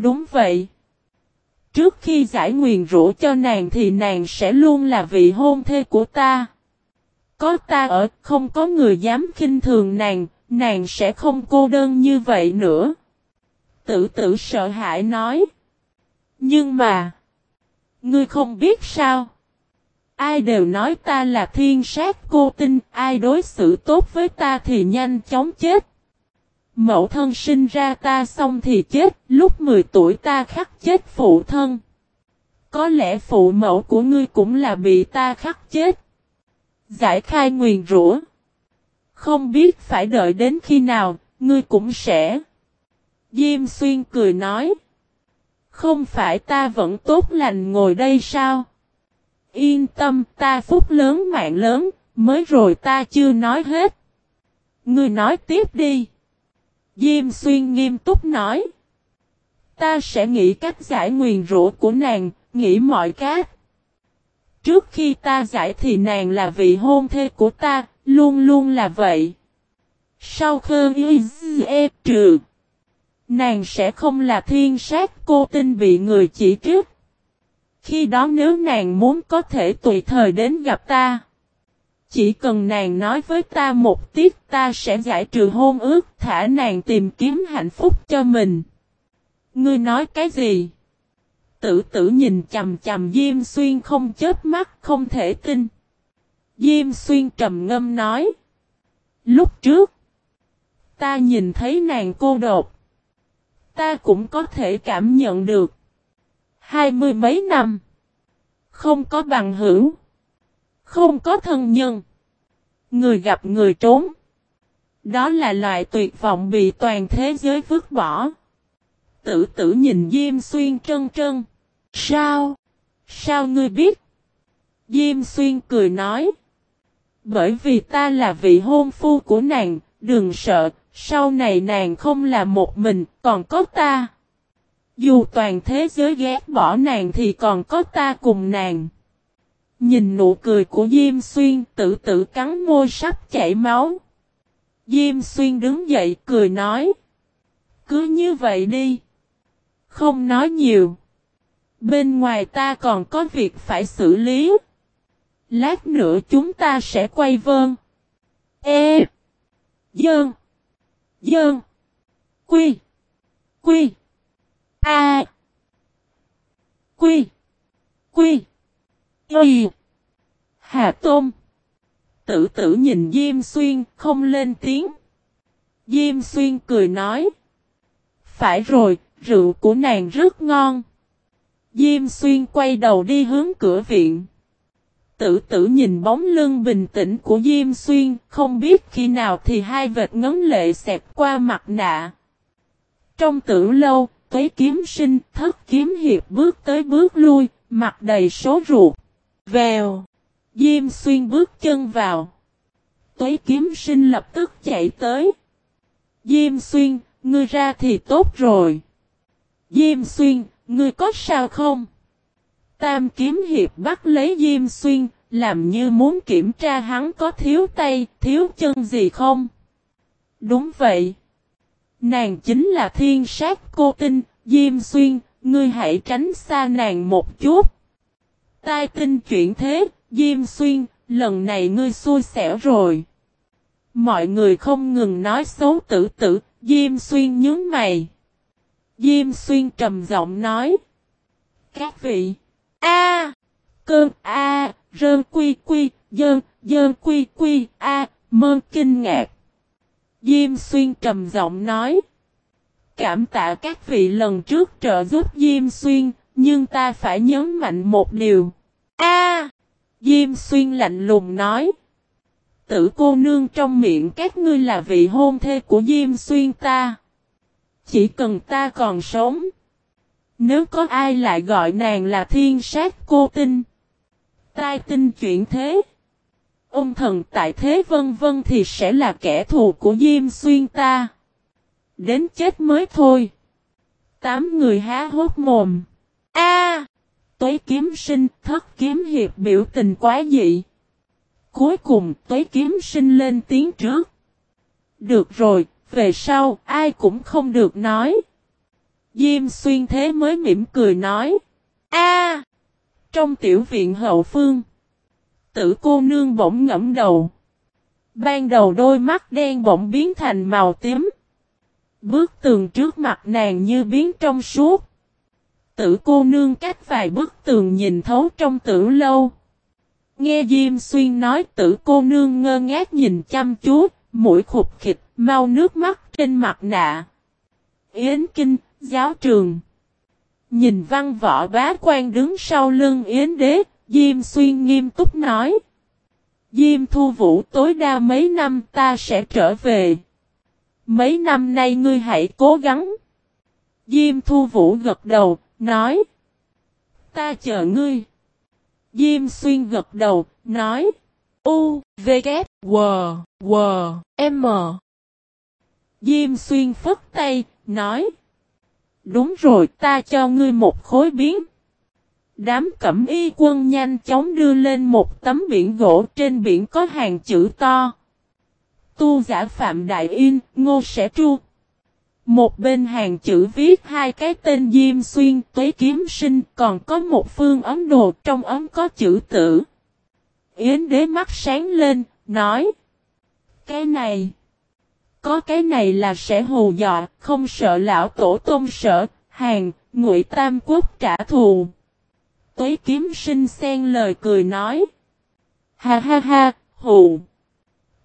Đúng vậy. Trước khi giải nguyền rũ cho nàng thì nàng sẽ luôn là vị hôn thê của ta. Có ta ở, không có người dám khinh thường nàng, nàng sẽ không cô đơn như vậy nữa. Tử tử sợ hãi nói. Nhưng mà, ngươi không biết sao. Ai đều nói ta là thiên sát cô tinh, ai đối xử tốt với ta thì nhanh chóng chết. Mẫu thân sinh ra ta xong thì chết, lúc 10 tuổi ta khắc chết phụ thân. Có lẽ phụ mẫu của ngươi cũng là bị ta khắc chết. Giải khai nguyền rủa. Không biết phải đợi đến khi nào, ngươi cũng sẽ. Diêm xuyên cười nói. Không phải ta vẫn tốt lành ngồi đây sao? Yên tâm ta phúc lớn mạng lớn, mới rồi ta chưa nói hết. Ngươi nói tiếp đi. Diêm xuyên nghiêm túc nói. Ta sẽ nghĩ cách giải nguyền rũ của nàng, nghĩ mọi cách. Trước khi ta giải thì nàng là vị hôn thê của ta, luôn luôn là vậy. Sau khi y e trừ, nàng sẽ không là thiên sát cô tin bị người chỉ trước. Khi đó nếu nàng muốn có thể tùy thời đến gặp ta. Chỉ cần nàng nói với ta một tiết ta sẽ giải trừ hôn ước thả nàng tìm kiếm hạnh phúc cho mình. Ngươi nói cái gì? Tử tử nhìn chầm chầm Diêm Xuyên không chết mắt không thể tin. Diêm Xuyên trầm ngâm nói. Lúc trước, ta nhìn thấy nàng cô độc. Ta cũng có thể cảm nhận được. Hai mươi mấy năm, không có bằng hữu. Không có thân nhân. Người gặp người trốn. Đó là loại tuyệt vọng bị toàn thế giới vứt bỏ. Tử tử nhìn Diêm Xuyên trân trân. Sao? Sao ngươi biết? Diêm Xuyên cười nói. Bởi vì ta là vị hôn phu của nàng, đừng sợ, sau này nàng không là một mình, còn có ta. Dù toàn thế giới ghét bỏ nàng thì còn có ta cùng nàng. Nhìn nụ cười của Diêm Xuyên tự tử cắn môi sắp chảy máu. Diêm Xuyên đứng dậy, cười nói. Cứ như vậy đi. Không nói nhiều. Bên ngoài ta còn có việc phải xử lý. Lát nữa chúng ta sẽ quay vơn. E. Dơn. Dơn. Quy. Quy. A. Quy. Quy. Y. Hà Tôm. Tử tử nhìn Diêm Xuyên không lên tiếng. Diêm Xuyên cười nói. Phải rồi, rượu của nàng rất ngon. Diêm Xuyên quay đầu đi hướng cửa viện. Tử tử nhìn bóng lưng bình tĩnh của Diêm Xuyên, không biết khi nào thì hai vệt ngấn lệ xẹp qua mặt nạ. Trong tử lâu, tuế kiếm sinh, thất kiếm hiệp bước tới bước lui, mặt đầy số ruột. Vèo. Diêm xuyên bước chân vào. Tuế kiếm sinh lập tức chạy tới. Diêm xuyên, ngươi ra thì tốt rồi. Diêm xuyên, ngươi có sao không? Tam kiếm hiệp bắt lấy Diêm xuyên, làm như muốn kiểm tra hắn có thiếu tay, thiếu chân gì không? Đúng vậy. Nàng chính là thiên sát cô tinh, Diêm xuyên, ngươi hãy tránh xa nàng một chút. Tai tinh chuyện thế, Diêm Xuyên, lần này ngươi xui xẻo rồi. Mọi người không ngừng nói xấu tử tử, Diêm Xuyên nhớ mày. Diêm Xuyên trầm giọng nói. Các vị. A. Cơn A. Rơn quy quy. Dơn. Dơn quy quy. A. Mơn kinh ngạc. Diêm Xuyên trầm giọng nói. Cảm tạ các vị lần trước trợ giúp Diêm Xuyên, nhưng ta phải nhấn mạnh một điều. A! Diêm xuyên lạnh lùng nói. Tử cô nương trong miệng các ngươi là vị hôn thê của Diêm xuyên ta. Chỉ cần ta còn sống. Nếu có ai lại gọi nàng là thiên sát cô tinh. Tai tinh chuyện thế. Ông thần tại thế vân vân thì sẽ là kẻ thù của Diêm xuyên ta. Đến chết mới thôi. Tám người há hốt mồm. A! Tuế kiếm sinh, thất kiếm hiệp biểu tình quá dị. Cuối cùng, tuế kiếm sinh lên tiếng trước. Được rồi, về sau, ai cũng không được nói. Diêm xuyên thế mới mỉm cười nói. a Trong tiểu viện hậu phương. Tử cô nương bỗng ngẫm đầu. Ban đầu đôi mắt đen bỗng biến thành màu tím. Bước tường trước mặt nàng như biến trong suốt. Tử cô nương cách vài bức tường nhìn thấu trong tử lâu. Nghe Diêm Xuyên nói tử cô nương ngơ ngác nhìn chăm chú, mũi khục khịch, mau nước mắt trên mặt nạ. Yến Kinh, giáo trường. Nhìn văn võ bá quan đứng sau lưng Yến Đế, Diêm Xuyên nghiêm túc nói. Diêm Thu Vũ tối đa mấy năm ta sẽ trở về. Mấy năm nay ngươi hãy cố gắng. Diêm Thu Vũ gật đầu, nói. Ta chờ ngươi. Diêm Xuyên gật đầu, nói. U, V, K, W, W, M. Diêm Xuyên phất tay, nói. Đúng rồi ta cho ngươi một khối biến. Đám cẩm y quân nhanh chóng đưa lên một tấm biển gỗ trên biển có hàng chữ to. Tu giả Phạm Đại Yên, Ngô Sẽ chu một bên hàng chữ viết hai cái tên Diêm Xuyên, Tuế Kiếm Sinh, còn có một phương ấm đồ trong ấm có chữ tử. Yến đế mắt sáng lên, nói. Cái này. Có cái này là sẽ hù dọa, không sợ lão tổ tôn sợ, hàng, ngụy tam quốc trả thù. Tuế kiếm sinh xen lời cười nói. Ha ha ha, hù.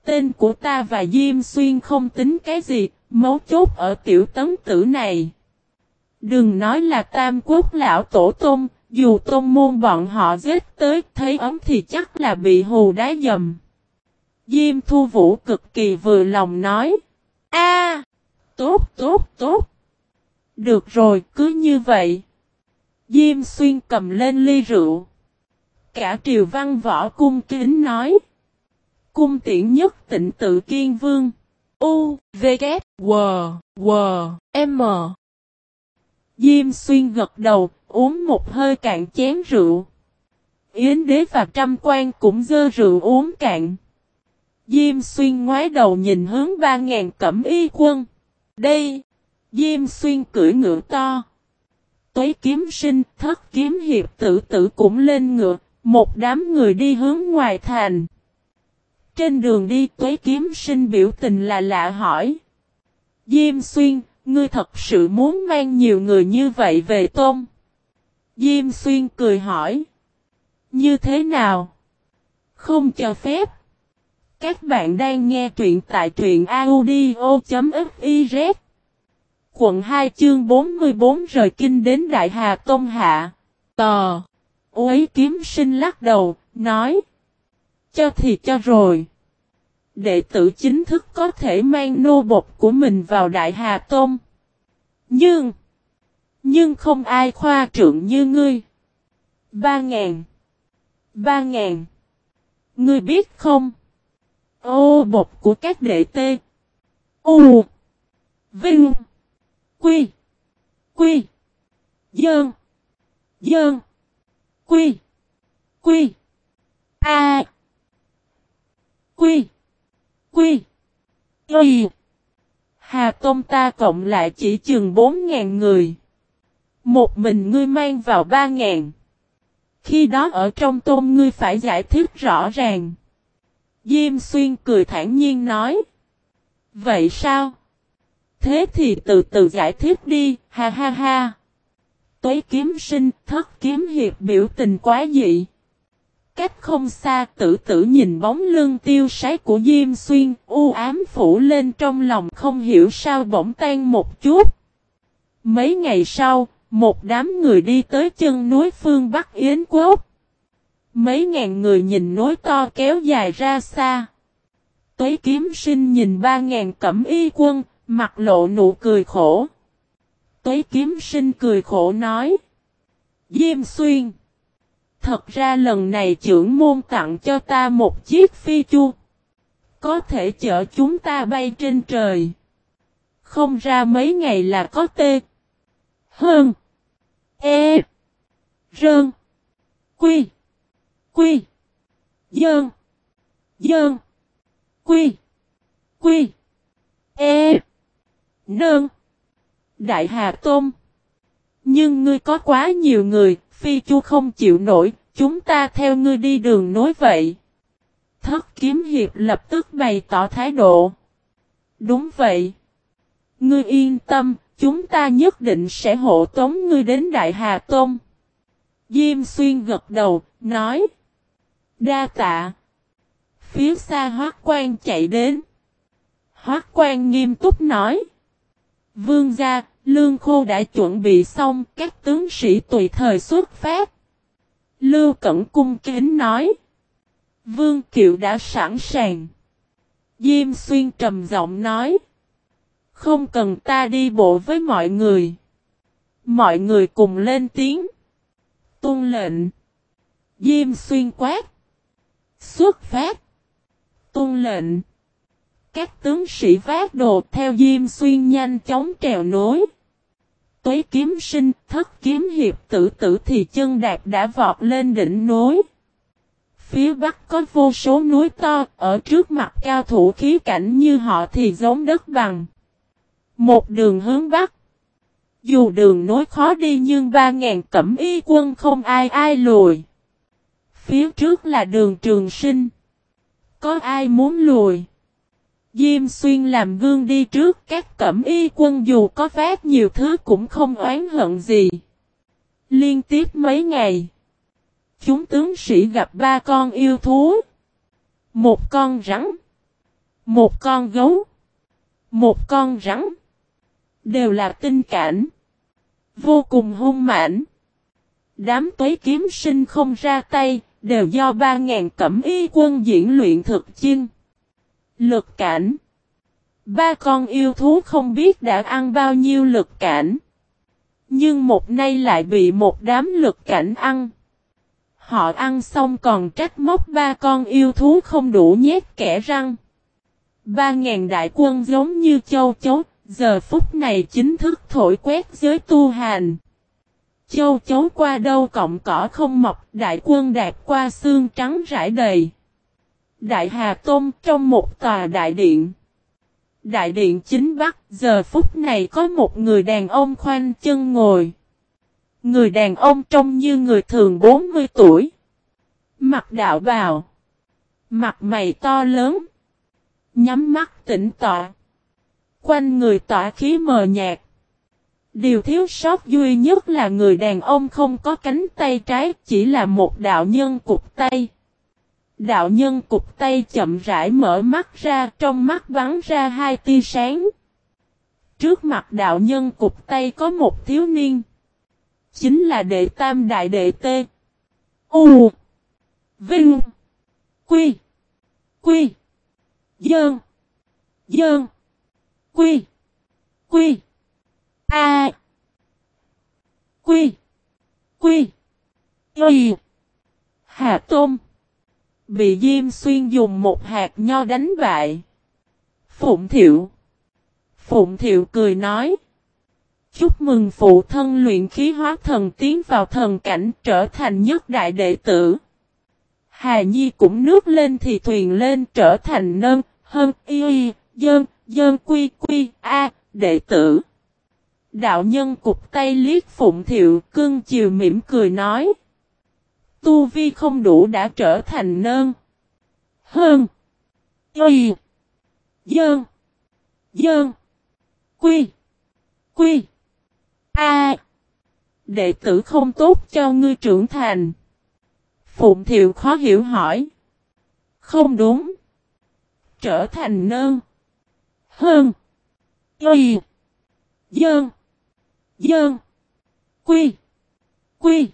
Tên của ta và Diêm Xuyên không tính cái gì, mấu chốt ở tiểu tấn tử này. Đừng nói là tam quốc lão tổ tôn, dù tôn môn bọn họ giết tới thấy ấm thì chắc là bị hù đá dầm. Diêm thu vũ cực kỳ vừa lòng nói. a tốt tốt tốt. Được rồi, cứ như vậy. Diêm xuyên cầm lên ly rượu. Cả triều văn võ cung kính nói. Cung tiện nhất tịnh tự kiên vương. U, V, K, W, W, M. Diêm xuyên gật đầu, uống một hơi cạn chén rượu. Yến đế và trăm quan cũng dơ rượu uống cạn. Diêm xuyên ngoái đầu nhìn hướng ba ngàn cẩm y quân. Đây, Diêm xuyên cưỡi ngựa to. Tuế kiếm sinh, thất kiếm hiệp tử tử cũng lên ngựa, một đám người đi hướng ngoài thành. Trên đường đi tuế kiếm sinh biểu tình là lạ hỏi. Diêm xuyên, ngươi thật sự muốn mang nhiều người như vậy về tôm? Diêm xuyên cười hỏi. Như thế nào? Không cho phép. Các bạn đang nghe truyện tại truyện audio.fiz Quận 2 chương 44 rời kinh đến Đại Hà tông Hạ. Tò. Uế kiếm sinh lắc đầu, nói. Cho thì cho rồi. Đệ tử chính thức có thể mang nô bộc của mình vào Đại Hà Tôn. Nhưng. Nhưng không ai khoa trượng như ngươi. Ba ngàn. Ba ngàn. Ngươi biết không? Ô bột của các đệ tê. U. Vinh. Quy. Quy. Dơn. Dơn. Quy. Quy. A. Quy. Quy. Y. Hà Tôn ta cộng lại chỉ chừng 4.000 người. Một mình ngươi mang vào 3.000. Khi đó ở trong tôm ngươi phải giải thích rõ ràng. Diêm xuyên cười thản nhiên nói. Vậy sao? Thế thì từ từ giải thích đi, ha ha ha. Tuế kiếm sinh, thất kiếm hiệp biểu tình quá dị. Cách không xa tử tử nhìn bóng lưng tiêu sái của Diêm Xuyên, u ám phủ lên trong lòng không hiểu sao bỗng tan một chút. Mấy ngày sau, một đám người đi tới chân núi phương Bắc Yến Quốc. Mấy ngàn người nhìn núi to kéo dài ra xa. Tuế kiếm sinh nhìn ba ngàn cẩm y quân, mặt lộ nụ cười khổ. Tuế kiếm sinh cười khổ nói. Diêm xuyên. Thật ra lần này trưởng môn tặng cho ta một chiếc phi chu. Có thể chở chúng ta bay trên trời. Không ra mấy ngày là có tê. Hơn. E. Rơn. Quy. Quy. Dơn. Dơn. Quy. Quy. E. Nơn. Đại Hà Tôn. Nhưng ngươi có quá nhiều người, phi chu không chịu nổi, chúng ta theo ngươi đi đường nối vậy. Thất kiếm hiệp lập tức bày tỏ thái độ. Đúng vậy. Ngươi yên tâm, chúng ta nhất định sẽ hộ tống ngươi đến Đại Hà Tôn. Diêm xuyên gật đầu, nói. Đa tạ. Phía xa hoác quan chạy đến. Hoác quan nghiêm túc nói. Vương gia, lương khô đã chuẩn bị xong, các tướng sĩ tùy thời xuất phát. Lưu Cẩn cung kính nói. Vương Kiệu đã sẵn sàng. Diêm xuyên trầm giọng nói. Không cần ta đi bộ với mọi người. Mọi người cùng lên tiếng. Tôn lệnh. Diêm xuyên quát. Xuất phát. Tôn lệnh. Các tướng sĩ vác đồ theo Diêm Xuyên nhanh chóng trèo nối. Tuế kiếm sinh, thất kiếm hiệp tử tử thì chân đạp đã vọt lên đỉnh núi. Phía bắc có vô số núi to, ở trước mặt cao thủ khí cảnh như họ thì giống đất bằng. Một đường hướng bắc. Dù đường nối khó đi nhưng ba ngàn cẩm y quân không ai ai lùi. Phía trước là đường trường sinh. Có ai muốn lùi? Diêm xuyên làm gương đi trước các cẩm y quân dù có phát nhiều thứ cũng không oán hận gì. Liên tiếp mấy ngày. Chúng tướng sĩ gặp ba con yêu thú. Một con rắn. Một con gấu. Một con rắn. Đều là tinh cảnh. Vô cùng hung mãnh. Đám tuế kiếm sinh không ra tay, đều do ba ngàn cẩm y quân diễn luyện thực chinh. Lực cảnh. Ba con yêu thú không biết đã ăn bao nhiêu lực cảnh. Nhưng một nay lại bị một đám lực cảnh ăn. Họ ăn xong còn trách móc ba con yêu thú không đủ nhét kẻ răng. Ba ngàn đại quân giống như châu chấu, giờ phút này chính thức thổi quét giới tu hành. Châu chấu qua đâu cọng cỏ không mọc, đại quân đạp qua xương trắng rải đầy. Đại Hà Tôn trong một tòa đại điện. Đại điện chính bắc, giờ phút này có một người đàn ông khoanh chân ngồi. Người đàn ông trông như người thường 40 tuổi. Mặt đạo bào. Mặt mày to lớn. Nhắm mắt tỉnh tọa. Quanh người tỏa khí mờ nhạt. Điều thiếu sót duy nhất là người đàn ông không có cánh tay trái, chỉ là một đạo nhân cục tay. Đạo nhân cục tay chậm rãi mở mắt ra, trong mắt bắn ra hai tia sáng. Trước mặt đạo nhân cục tay có một thiếu niên. Chính là đệ tam đại đệ tê. U. Vinh. Quy. Quy. Dơn. Dơn. Quy. Quy. A. Quy. Quy. Y. Hà Tôm. Bị Diêm Xuyên dùng một hạt nho đánh bại. Phụng Thiệu. Phụng Thiệu cười nói. Chúc mừng phụ thân luyện khí hóa thần tiến vào thần cảnh trở thành nhất đại đệ tử. Hà Nhi cũng nước lên thì thuyền lên trở thành nâng, hơn, y, y, dân, dân quy quy, a, đệ tử. Đạo nhân cục tay liếc phụng thiệu cưng chiều mỉm cười nói. Tu vi không đủ đã trở thành nơn. Hơn. quy Dơn. Dơn. Quy. Quy. A. đệ tử không tốt cho ngươi trưởng thành. Phụng thiệu khó hiểu hỏi. Không đúng. Trở thành nơn. Hơn. quy Dơn. Dơn. Quy. Quy.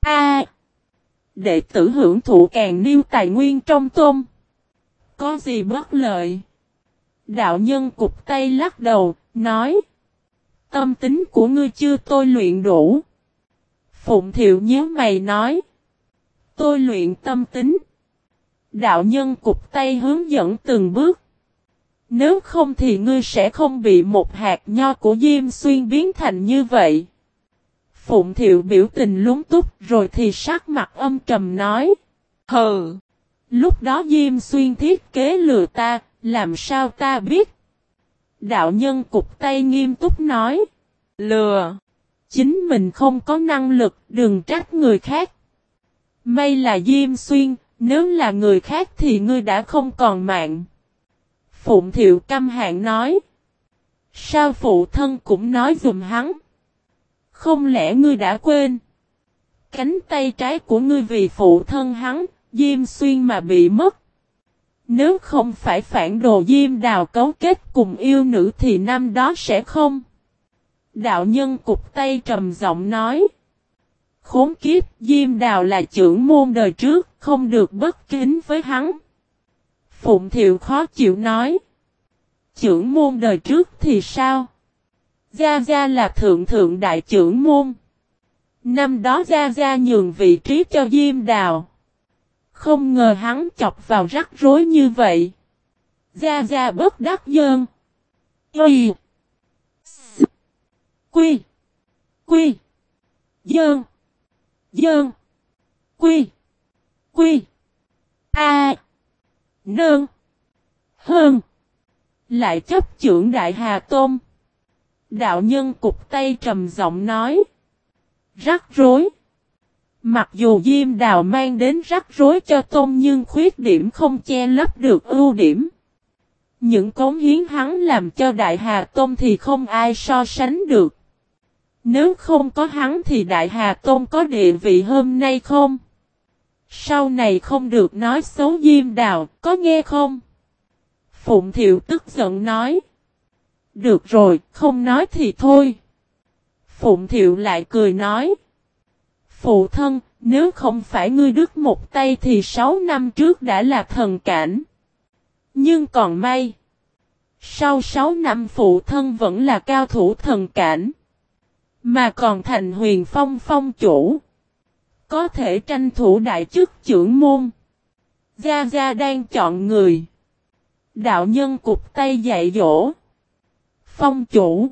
A. Đệ tử hưởng thụ càng niêu tài nguyên trong tôm. Có gì bất lợi? Đạo nhân cục tay lắc đầu, nói. Tâm tính của ngươi chưa tôi luyện đủ. Phụng thiệu nhớ mày nói. Tôi luyện tâm tính. Đạo nhân cục tay hướng dẫn từng bước. Nếu không thì ngươi sẽ không bị một hạt nho của Diêm Xuyên biến thành như vậy. Phụng thiệu biểu tình lúng túc rồi thì sắc mặt âm trầm nói. Hừ! Lúc đó Diêm Xuyên thiết kế lừa ta, làm sao ta biết? Đạo nhân cục tay nghiêm túc nói. Lừa! Chính mình không có năng lực, đừng trách người khác. May là Diêm Xuyên, nếu là người khác thì ngươi đã không còn mạng. Phụng Thiệu căm hạn nói. Sao phụ thân cũng nói dùm hắn? Không lẽ ngươi đã quên? Cánh tay trái của ngươi vì phụ thân hắn, Diêm Xuyên mà bị mất. Nếu không phải phản đồ Diêm Đào cấu kết cùng yêu nữ thì năm đó sẽ không. Đạo nhân cục tay trầm giọng nói. Khốn kiếp, Diêm Đào là trưởng môn đời trước, không được bất kính với hắn. Phụng Thiệu khó chịu nói. Trưởng môn đời trước thì sao? Gia Gia là thượng thượng đại trưởng môn. Năm đó Gia Gia nhường vị trí cho Diêm Đào. Không ngờ hắn chọc vào rắc rối như vậy. Gia Gia bất đắc dơn. Y. Quy. Quy. Dơn. Dơn. Quy. Quy. A. Nương. Hơn. Lại chấp trưởng Đại Hà Tôn. Đạo nhân cục tay trầm giọng nói. Rắc rối. Mặc dù Diêm Đào mang đến rắc rối cho Tôn nhưng khuyết điểm không che lấp được ưu điểm. Những cống hiến hắn làm cho Đại Hà Tôn thì không ai so sánh được. Nếu không có hắn thì Đại Hà Tôn có địa vị hôm nay không? Sau này không được nói xấu Diêm Đào, có nghe không? Phụng Thiệu tức giận nói. Được rồi, không nói thì thôi. Phụng Thiệu lại cười nói. Phụ thân, nếu không phải ngươi đứt một tay thì sáu năm trước đã là thần cảnh. Nhưng còn may. Sau sáu năm phụ thân vẫn là cao thủ thần cảnh. Mà còn thành huyền phong phong chủ. Có thể tranh thủ đại chức trưởng môn. Gia Gia đang chọn người. Đạo nhân cục tay dạy dỗ. Phong chủ.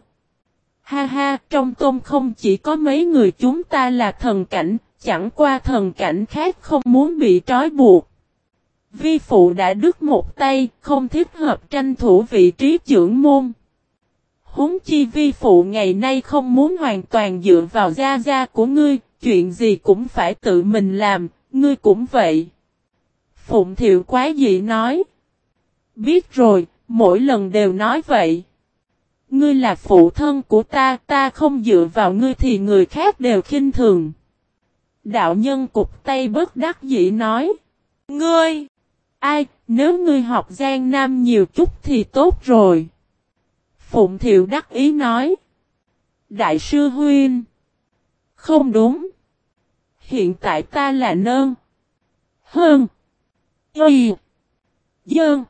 Ha ha, trong tôm không chỉ có mấy người chúng ta là thần cảnh, chẳng qua thần cảnh khác không muốn bị trói buộc. Vi phụ đã đứt một tay, không thích hợp tranh thủ vị trí trưởng môn. Húng chi vi phụ ngày nay không muốn hoàn toàn dựa vào gia gia của ngươi, chuyện gì cũng phải tự mình làm, ngươi cũng vậy. Phụng thiệu quá dị nói. Biết rồi, mỗi lần đều nói vậy. Ngươi là phụ thân của ta, ta không dựa vào ngươi thì người khác đều khinh thường. Đạo nhân cục tay bất đắc dĩ nói. Ngươi! Ai, nếu ngươi học Giang Nam nhiều chút thì tốt rồi. Phụng Thiệu đắc ý nói. Đại sư Huynh! Không đúng. Hiện tại ta là nơn. Hơn. Y. Dơn.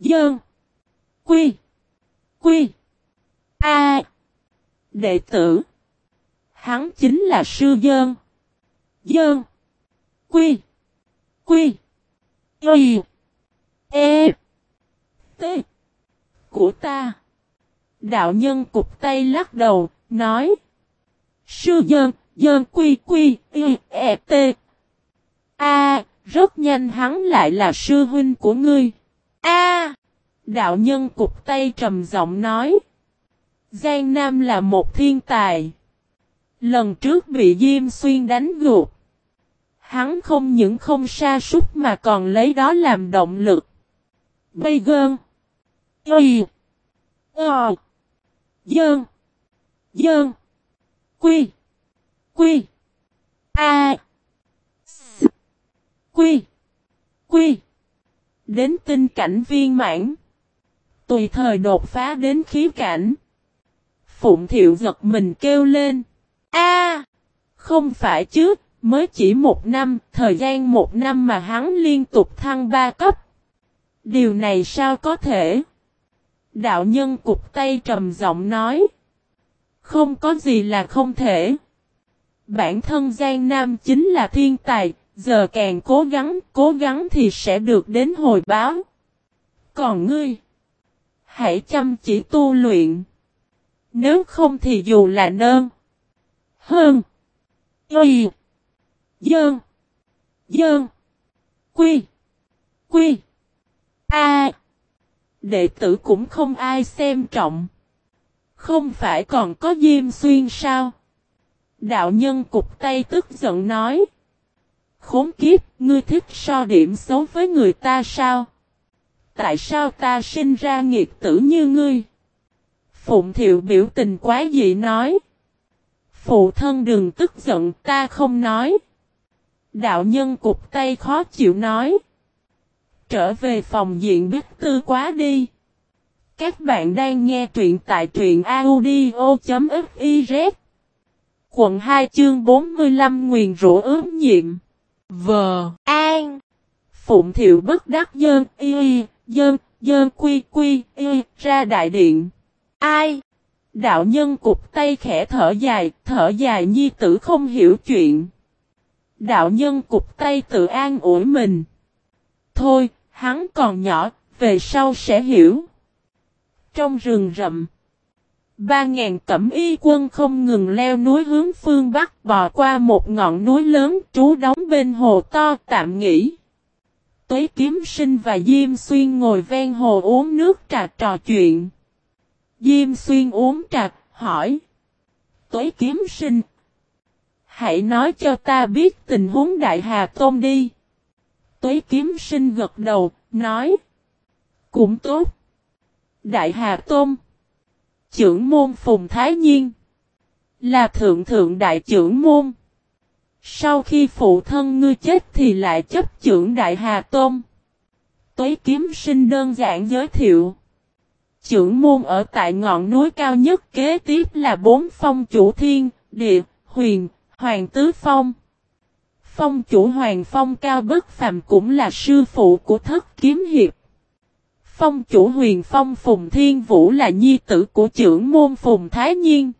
Dơn. Quy. Quy. A. đệ tử. Hắn chính là sư dơn. Dơn. Quy. Quy. Y. E. T. Của ta. Đạo nhân cục tay lắc đầu, nói. Sư dơn, dơn quy quy, y, e, t. A, rất nhanh hắn lại là sư huynh của ngươi. A. đạo nhân cục tay trầm giọng nói. Giang Nam là một thiên tài. Lần trước bị Diêm Xuyên đánh gục. Hắn không những không sa sút mà còn lấy đó làm động lực. Bây gơn. Y. Ờ. Dơn. Dơn. Quy. Quy. A. S. Quy. Quy. Đến tinh cảnh viên mãn. Tùy thời đột phá đến khí cảnh. Phụng thiệu giật mình kêu lên. A, Không phải chứ, mới chỉ một năm, thời gian một năm mà hắn liên tục thăng ba cấp. Điều này sao có thể? Đạo nhân cục tay trầm giọng nói. Không có gì là không thể. Bản thân Giang Nam chính là thiên tài, giờ càng cố gắng, cố gắng thì sẽ được đến hồi báo. Còn ngươi, hãy chăm chỉ tu luyện. Nếu không thì dù là nơn. Hơn. Y. Dơn. Dơn. Quy. Quy. A. Đệ tử cũng không ai xem trọng. Không phải còn có Diêm Xuyên sao? Đạo nhân cục tay tức giận nói. Khốn kiếp, ngươi thích so điểm xấu với người ta sao? Tại sao ta sinh ra nghiệt tử như ngươi? Phụng thiệu biểu tình quá dị nói. Phụ thân đừng tức giận ta không nói. Đạo nhân cục tay khó chịu nói. Trở về phòng diện biết tư quá đi. Các bạn đang nghe truyện tại truyện audio.fiz. Quận 2 chương 45 nguyền rủa ướm nhiệm. Vờ, An. Phụng thiệu bất đắc dơn, y, dơn, dơn quy quy, y, ra đại điện. Ai? Đạo nhân cục tay khẽ thở dài, thở dài nhi tử không hiểu chuyện. Đạo nhân cục tay tự an ủi mình. Thôi, hắn còn nhỏ, về sau sẽ hiểu. Trong rừng rậm, ba ngàn cẩm y quân không ngừng leo núi hướng phương Bắc bò qua một ngọn núi lớn trú đóng bên hồ to tạm nghỉ. Tuế kiếm sinh và Diêm Xuyên ngồi ven hồ uống nước trà trò chuyện. Diêm Xuyên uống trà, hỏi. Tuế kiếm sinh. Hãy nói cho ta biết tình huống Đại Hà Tôn đi. Tuế kiếm sinh gật đầu, nói. Cũng tốt. Đại Hà Tôn. Trưởng môn Phùng Thái Nhiên. Là thượng thượng đại trưởng môn. Sau khi phụ thân ngươi chết thì lại chấp trưởng Đại Hà Tôn. Tuế kiếm sinh đơn giản giới thiệu. Trưởng môn ở tại ngọn núi cao nhất kế tiếp là bốn phong chủ thiên, địa, huyền, hoàng tứ phong. Phong chủ hoàng phong cao bất phàm cũng là sư phụ của thất kiếm hiệp. Phong chủ huyền phong Phùng Thiên Vũ là nhi tử của trưởng môn Phùng Thái Nhiên.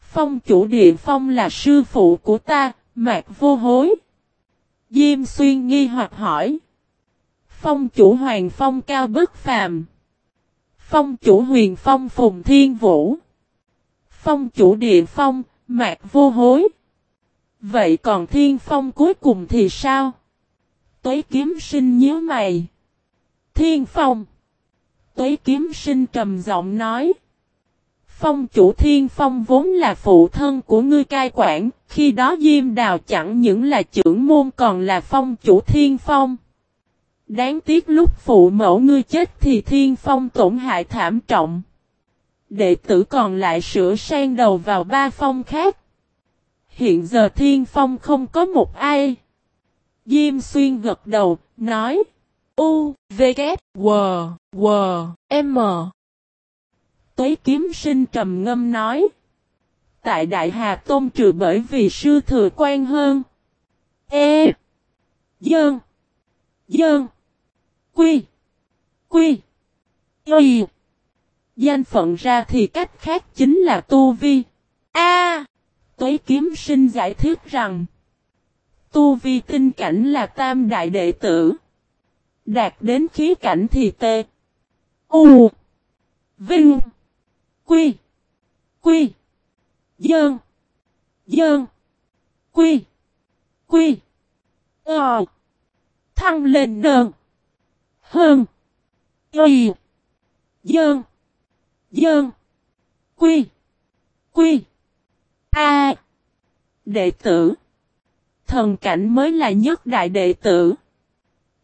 Phong chủ địa phong là sư phụ của ta, mạc vô hối. Diêm xuyên nghi hoặc hỏi. Phong chủ hoàng phong cao bất phàm. Phong chủ huyền phong Phùng Thiên Vũ. Phong chủ địa phong, mạc vô hối. Vậy còn thiên phong cuối cùng thì sao? Tuế kiếm sinh nhớ mày. Thiên phong. Tuế kiếm sinh trầm giọng nói. Phong chủ thiên phong vốn là phụ thân của ngươi cai quản, khi đó Diêm Đào chẳng những là trưởng môn còn là phong chủ thiên phong. Đáng tiếc lúc phụ mẫu ngươi chết thì thiên phong tổn hại thảm trọng. Đệ tử còn lại sửa sang đầu vào ba phong khác. Hiện giờ thiên phong không có một ai. Diêm xuyên gật đầu, nói. U, V, K, W, W, M. Tuế kiếm sinh trầm ngâm nói. Tại Đại Hà Tôn trừ bởi vì sư thừa quan hơn. E. Dơn. Dơn. Quy. Quy. Y. Danh phận ra thì cách khác chính là tu vi. A. Tuế kiếm sinh giải thích rằng. Tu vi tinh cảnh là tam đại đệ tử. Đạt đến khí cảnh thì tê. U. Vinh. Quy. Quy. Dơn. Dơn. Quy. Quy. Ờ. Thăng lên nơn. Hơn. Y. Dơn. Dơn. Quy. Quy. A. Đệ tử. Thần cảnh mới là nhất đại đệ tử.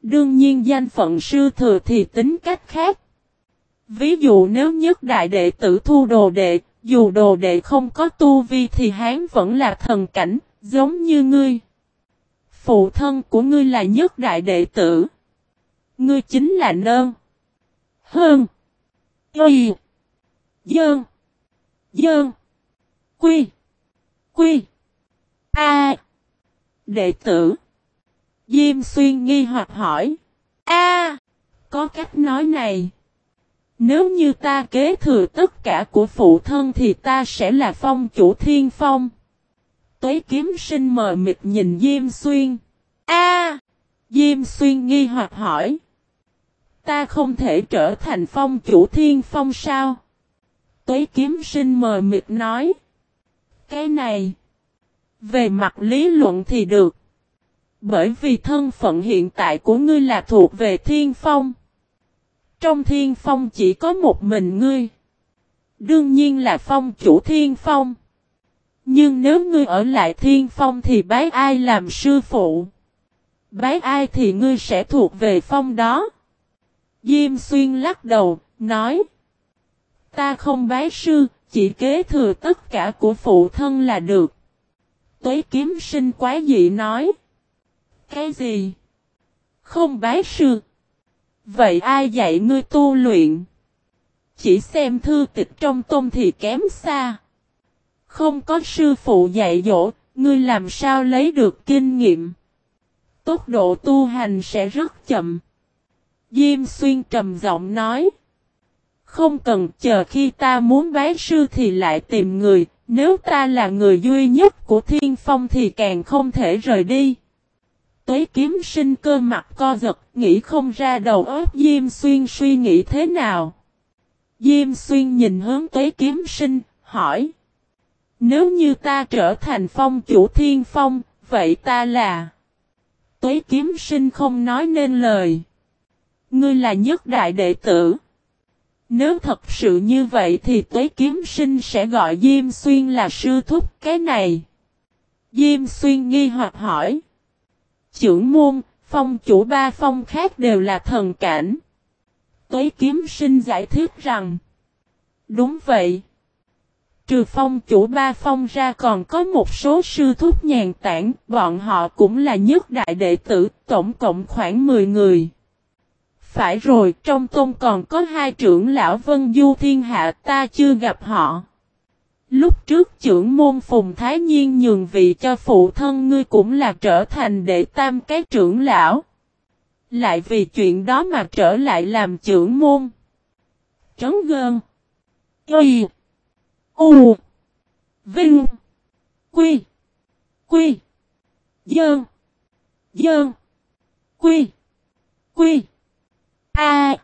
Đương nhiên danh phận sư thừa thì tính cách khác. Ví dụ nếu nhất đại đệ tử thu đồ đệ, dù đồ đệ không có tu vi thì hán vẫn là thần cảnh, giống như ngươi. Phụ thân của ngươi là nhất đại đệ tử. Ngươi chính là nơn. Hơn. Y. Dơn. Dơn. Quy. Quy. A. Đệ tử. Diêm xuyên nghi hoặc hỏi. A. có cách nói này. Nếu như ta kế thừa tất cả của phụ thân thì ta sẽ là phong chủ thiên phong. Tuế kiếm sinh mờ mịt nhìn Diêm Xuyên. A. Diêm Xuyên nghi hoặc hỏi. Ta không thể trở thành phong chủ thiên phong sao? Tuế kiếm sinh mờ mịt nói. Cái này. Về mặt lý luận thì được. Bởi vì thân phận hiện tại của ngươi là thuộc về thiên phong. Trong thiên phong chỉ có một mình ngươi. Đương nhiên là phong chủ thiên phong. Nhưng nếu ngươi ở lại thiên phong thì bái ai làm sư phụ? Bái ai thì ngươi sẽ thuộc về phong đó. Diêm xuyên lắc đầu, nói. Ta không bái sư, chỉ kế thừa tất cả của phụ thân là được. Tuế kiếm sinh quái dị nói. Cái gì? Không bái sư. Vậy ai dạy ngươi tu luyện? Chỉ xem thư tịch trong tôm thì kém xa. Không có sư phụ dạy dỗ, ngươi làm sao lấy được kinh nghiệm? Tốc độ tu hành sẽ rất chậm. Diêm xuyên trầm giọng nói. Không cần chờ khi ta muốn bái sư thì lại tìm người, nếu ta là người duy nhất của thiên phong thì càng không thể rời đi. Tuế kiếm sinh cơ mặt co giật, nghĩ không ra đầu óc Diêm Xuyên suy nghĩ thế nào. Diêm Xuyên nhìn hướng tuế kiếm sinh, hỏi. Nếu như ta trở thành phong chủ thiên phong, vậy ta là... Tuế kiếm sinh không nói nên lời. Ngươi là nhất đại đệ tử. Nếu thật sự như vậy thì tuế kiếm sinh sẽ gọi Diêm Xuyên là sư thúc cái này. Diêm Xuyên nghi hoặc hỏi. Chưởng môn, phong chủ ba phong khác đều là thần cảnh. Tuế kiếm sinh giải thích rằng. Đúng vậy. Trừ phong chủ ba phong ra còn có một số sư thúc nhàn tản, bọn họ cũng là nhất đại đệ tử, tổng cộng khoảng 10 người. Phải rồi, trong tôn còn có hai trưởng lão Vân Du Thiên Hạ ta chưa gặp họ. Lúc trước trưởng môn Phùng Thái Nhiên nhường vị cho phụ thân ngươi cũng là trở thành đệ tam cái trưởng lão. Lại vì chuyện đó mà trở lại làm trưởng môn. Trấn gơn. Y. U. Vinh. Quy. Quy. Dơn. Dơn. Quy. Quy. A.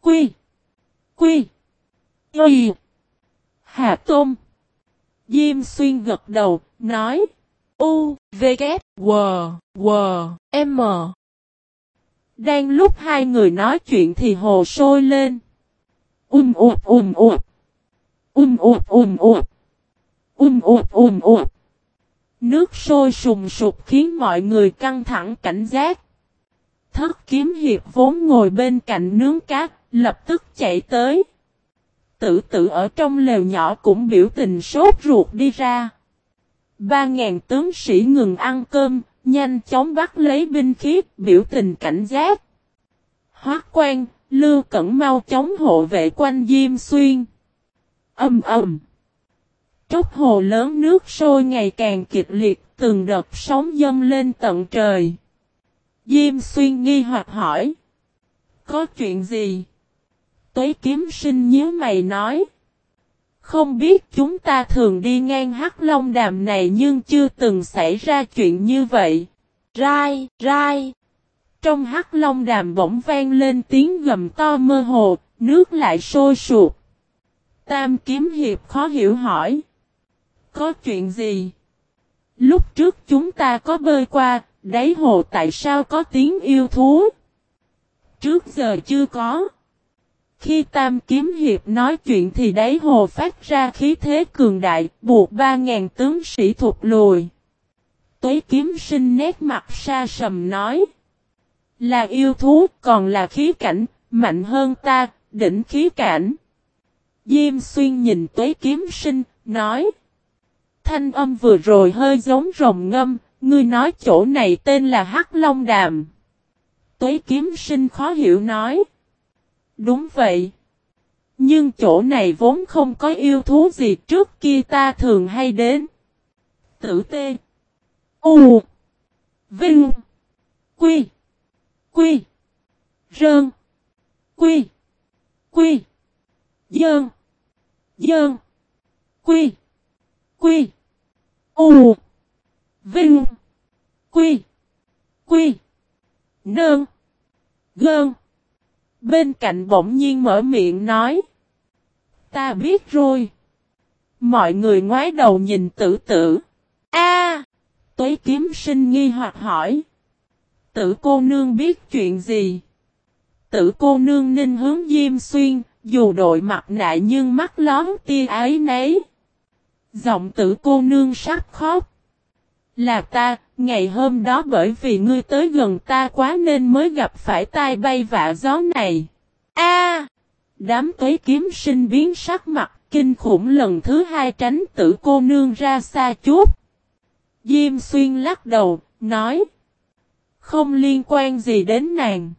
Quy. Quy. Y. Hà Tôm. Diêm xuyên gật đầu, nói. U, V, K, W, W, M. Đang lúc hai người nói chuyện thì hồ sôi lên. Um ụt um ụt. Um ụt um ụt. Um ụt um ụt. Nước sôi sùng sụp khiến mọi người căng thẳng cảnh giác. Thất kiếm hiệp vốn ngồi bên cạnh nướng cát, lập tức chạy tới. Tử tử ở trong lều nhỏ cũng biểu tình sốt ruột đi ra. Ba ngàn tướng sĩ ngừng ăn cơm, nhanh chóng bắt lấy binh khí, biểu tình cảnh giác. Hoác quan, lưu cẩn mau chóng hộ vệ quanh Diêm Xuyên. Âm ầm. Trốc hồ lớn nước sôi ngày càng kịch liệt, từng đợt sóng dâng lên tận trời. Diêm xuyên nghi hoặc hỏi. Có chuyện gì? Tuế kiếm sinh nhớ mày nói. Không biết chúng ta thường đi ngang hắc long đàm này nhưng chưa từng xảy ra chuyện như vậy. Rai, rai. Trong hắc long đàm bỗng vang lên tiếng gầm to mơ hồ, nước lại sôi sụp. Tam kiếm hiệp khó hiểu hỏi. Có chuyện gì? Lúc trước chúng ta có bơi qua, Đáy hồ tại sao có tiếng yêu thú? Trước giờ chưa có. Khi Tam Kiếm Hiệp nói chuyện thì đáy hồ phát ra khí thế cường đại, buộc ba ngàn tướng sĩ thụt lùi. Tuế kiếm sinh nét mặt xa sầm nói. Là yêu thú, còn là khí cảnh, mạnh hơn ta, đỉnh khí cảnh. Diêm xuyên nhìn tuế kiếm sinh, nói. Thanh âm vừa rồi hơi giống rồng ngâm, Ngươi nói chỗ này tên là Hắc Long Đàm. Tuế kiếm sinh khó hiểu nói. Đúng vậy. Nhưng chỗ này vốn không có yêu thú gì trước kia ta thường hay đến. Tử tê. U. Vinh. Quy. Quy. Rơn. Quy. Quy. Dơn. Dơn. Quy. Quy. U. Vinh. Quy. Quy. Nơn. Gơn. Bên cạnh bỗng nhiên mở miệng nói. Ta biết rồi. Mọi người ngoái đầu nhìn tử tử. A, Tuế kiếm sinh nghi hoặc hỏi. Tử cô nương biết chuyện gì? Tử cô nương ninh hướng diêm xuyên, dù đội mặt nạ nhưng mắt lón tia ái nấy. Giọng tử cô nương sắp khóc. Là ta, ngày hôm đó bởi vì ngươi tới gần ta quá nên mới gặp phải tai bay vạ gió này. A! đám tuế kiếm sinh biến sắc mặt, kinh khủng lần thứ hai tránh tử cô nương ra xa chút. Diêm xuyên lắc đầu, nói. Không liên quan gì đến nàng.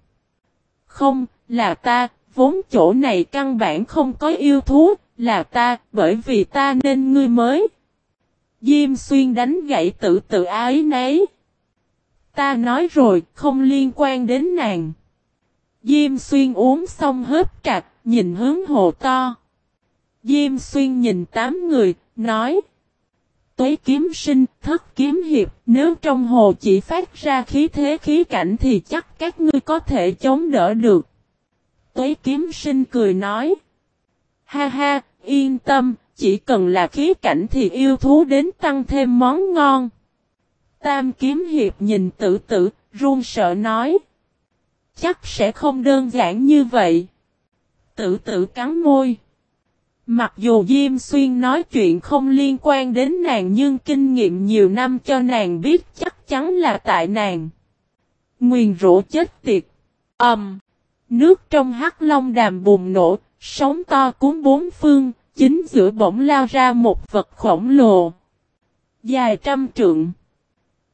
Không, là ta, vốn chỗ này căn bản không có yêu thú, là ta, bởi vì ta nên ngươi mới. Diêm xuyên đánh gãy tự tự ái nấy. Ta nói rồi, không liên quan đến nàng. Diêm xuyên uống xong hớp trạc, nhìn hướng hồ to. Diêm xuyên nhìn tám người, nói. Tuế kiếm sinh, thất kiếm hiệp, nếu trong hồ chỉ phát ra khí thế khí cảnh thì chắc các ngươi có thể chống đỡ được. Tuế kiếm sinh cười nói. Ha ha, yên tâm, chỉ cần là khí cảnh thì yêu thú đến tăng thêm món ngon. Tam kiếm hiệp nhìn tử tử, run sợ nói. Chắc sẽ không đơn giản như vậy. Tử tử cắn môi. Mặc dù Diêm Xuyên nói chuyện không liên quan đến nàng nhưng kinh nghiệm nhiều năm cho nàng biết chắc chắn là tại nàng. Nguyền rũ chết tiệt. Ẩm. Um, nước trong hắc long đàm bùng nổ, sóng to cuốn bốn phương, chính giữa bỗng lao ra một vật khổng lồ. Dài trăm trượng.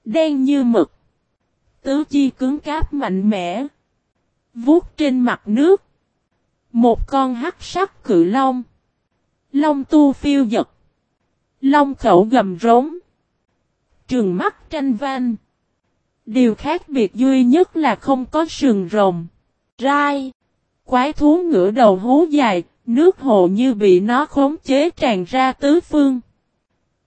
Đen như mực. Tứ chi cứng cáp mạnh mẽ. Vuốt trên mặt nước. Một con hắc sắc cự long. Long tu phiêu giật. Long khẩu gầm rống. Trường mắt tranh van. Điều khác biệt duy nhất là không có sừng rồng. Rai. Quái thú ngửa đầu hú dài, nước hồ như bị nó khống chế tràn ra tứ phương.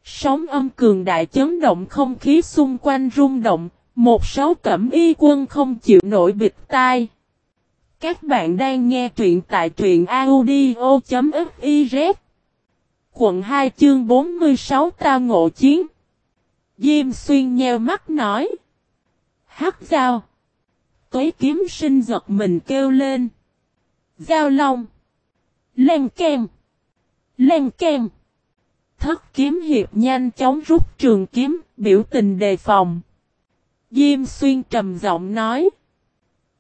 Sóng âm cường đại chấn động không khí xung quanh rung động, một sáu cẩm y quân không chịu nổi bịt tai. Các bạn đang nghe truyện tại truyện audio.fiz Quận 2 chương 46 ta ngộ chiến. Diêm xuyên nheo mắt nói. Hắc dao Tuế kiếm sinh giật mình kêu lên. Giao long. Len kem Len kem Thất kiếm hiệp nhanh chóng rút trường kiếm Biểu tình đề phòng Diêm xuyên trầm giọng nói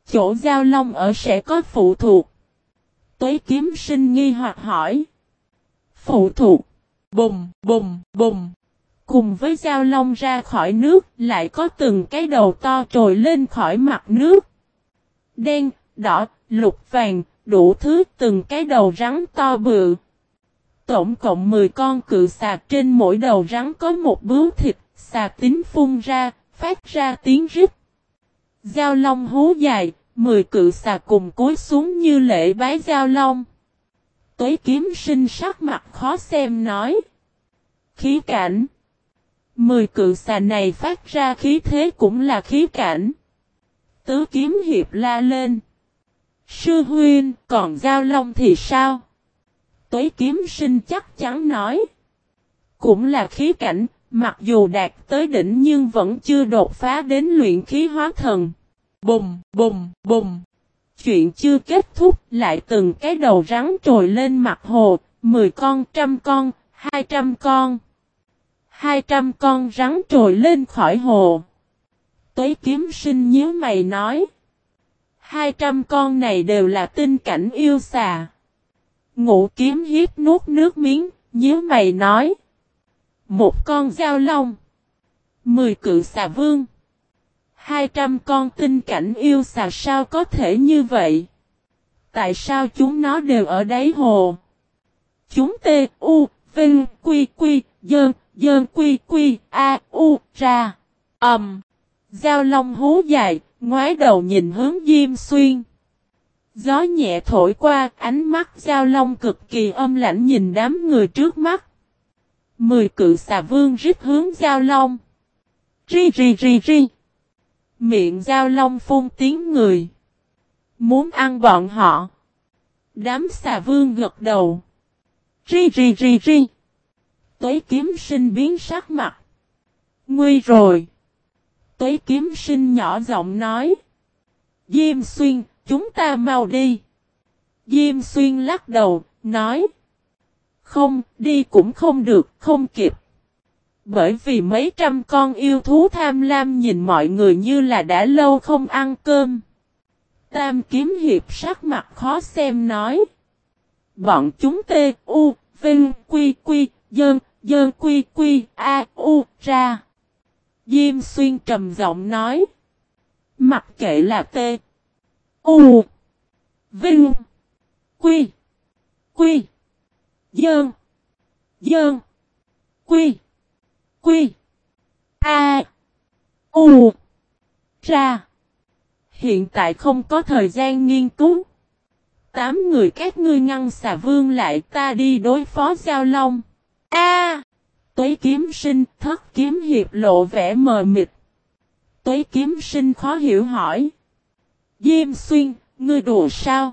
Chỗ giao long ở sẽ có phụ thuộc. Tuế kiếm sinh nghi hoặc hỏi. Phụ thuộc. Bùng, bùng, bùng. Cùng với giao long ra khỏi nước, lại có từng cái đầu to trồi lên khỏi mặt nước. Đen, đỏ, lục vàng, đủ thứ từng cái đầu rắn to bự. Tổng cộng 10 con cự xà trên mỗi đầu rắn có một bướu thịt, xà tính phun ra, phát ra tiếng rít. Giao long hú dài, mười cự xà cùng cúi xuống như lễ bái giao long. Tuế kiếm sinh sắc mặt khó xem nói. Khí cảnh. Mười cự xà này phát ra khí thế cũng là khí cảnh. Tứ kiếm hiệp la lên. Sư huyên, còn giao long thì sao? Tuế kiếm sinh chắc chắn nói. Cũng là khí cảnh, mặc dù đạt tới đỉnh nhưng vẫn chưa đột phá đến luyện khí hóa thần. bùm bùm bùm Chuyện chưa kết thúc, lại từng cái đầu rắn trồi lên mặt hồ, 10 con, trăm con, 200 con. 200 con rắn trồi lên khỏi hồ. Tuế kiếm sinh nhớ mày nói. 200 con này đều là tinh cảnh yêu xà. Ngũ kiếm hiếp nuốt nước miếng, nhớ mày nói. Một con dao long. Mười cự xà vương. 200 con tinh cảnh yêu xà sao có thể như vậy? Tại sao chúng nó đều ở đáy hồ? Chúng T, U, Vinh, Quy, Quy, Dơn, Dơn, Quy, Quy, A, U, ra. Ẩm. Um, Giao long hú dài, ngoái đầu nhìn hướng Diêm Xuyên. Gió nhẹ thổi qua, ánh mắt Giao long cực kỳ âm lãnh nhìn đám người trước mắt. Mười cự xà vương rít hướng Giao long. Ri ri ri ri. Miệng giao long phun tiếng người. Muốn ăn bọn họ. Đám xà vương gật đầu. Ri ri ri ri. Tuế kiếm sinh biến sắc mặt. Nguy rồi. Tuế kiếm sinh nhỏ giọng nói. Diêm xuyên, chúng ta mau đi. Diêm xuyên lắc đầu, nói. Không, đi cũng không được, không kịp. Bởi vì mấy trăm con yêu thú tham lam nhìn mọi người như là đã lâu không ăn cơm. Tam kiếm hiệp sắc mặt khó xem nói. Bọn chúng tê, u, vinh, quy, quy, dơn, dơn, quy, quy, a, u, ra. Diêm xuyên trầm giọng nói. Mặc kệ là T, u, vinh, quy, quy, dơn, dơn, quy, quy, a, u, ra. Hiện tại không có thời gian nghiên cứu. Tám người các ngươi ngăn xà vương lại ta đi đối phó giao long. A! Tuế kiếm sinh thất kiếm hiệp lộ vẻ mờ mịt. Tuế kiếm sinh khó hiểu hỏi. Diêm xuyên, ngươi đùa sao?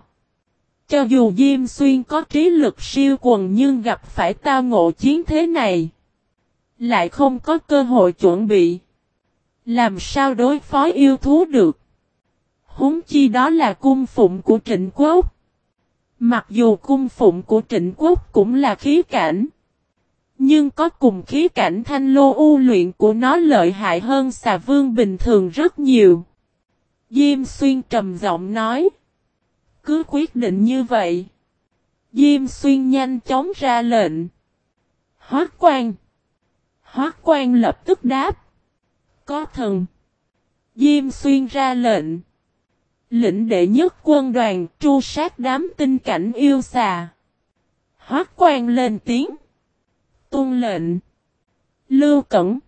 Cho dù Diêm Xuyên có trí lực siêu quần nhưng gặp phải tao ngộ chiến thế này. Lại không có cơ hội chuẩn bị. Làm sao đối phó yêu thú được? Húng chi đó là cung phụng của trịnh quốc. Mặc dù cung phụng của trịnh quốc cũng là khí cảnh. Nhưng có cùng khí cảnh thanh lô u luyện của nó lợi hại hơn xà vương bình thường rất nhiều. Diêm xuyên trầm giọng nói. Cứ quyết định như vậy. Diêm xuyên nhanh chóng ra lệnh. Hoác quan. Hoác quan lập tức đáp. Có thần. Diêm xuyên ra lệnh. Lĩnh đệ nhất quân đoàn tru sát đám tinh cảnh yêu xà. Hoác quan lên tiếng tuân lệnh. Lưu cẩn.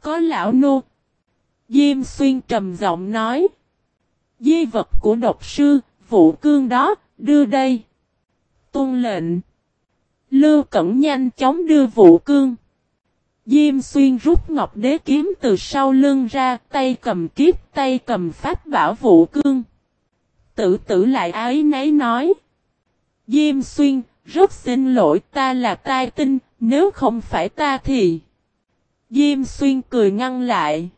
Có lão nô. Diêm xuyên trầm giọng nói. Di vật của độc sư, vụ cương đó, đưa đây. tuân lệnh. Lưu cẩn nhanh chóng đưa vụ cương. Diêm xuyên rút ngọc đế kiếm từ sau lưng ra, tay cầm kiếp, tay cầm pháp bảo vụ cương. Tử tử lại ái nấy nói. Diêm xuyên, rất xin lỗi ta là tai tinh, nếu không phải ta thì... Diêm xuyên cười ngăn lại.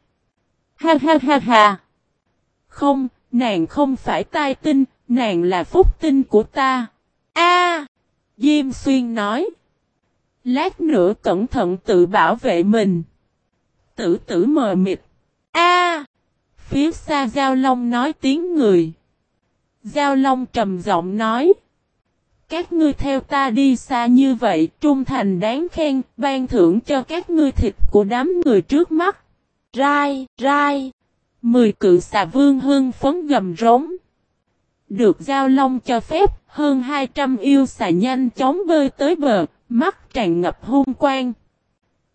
Ha ha ha ha. Không, nàng không phải tai tinh, nàng là phúc tinh của ta. A, Diêm xuyên nói. Lát nữa cẩn thận tự bảo vệ mình. Tử tử mờ mịt. A! phía xa Giao Long nói tiếng người. Giao Long trầm giọng nói. Các ngươi theo ta đi xa như vậy, trung thành đáng khen, ban thưởng cho các ngươi thịt của đám người trước mắt. Rai, rai. Mười cự xà vương hưng phấn gầm rống. Được Giao Long cho phép, hơn 200 yêu xà nhanh chóng bơi tới bờ, mắt tràn ngập hung quang.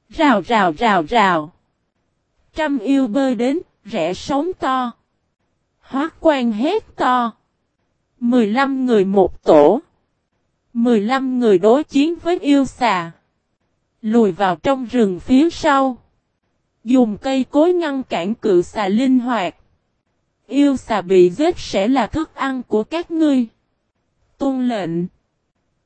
Rào rào rào rào. Trăm yêu bơi đến, rẽ sóng to. Hóa quan hét to. 15 người một tổ. 15 người đối chiến với yêu xà. Lùi vào trong rừng phía sau. Dùng cây cối ngăn cản cự xà linh hoạt. Yêu xà bị giết sẽ là thức ăn của các ngươi. Tôn lệnh.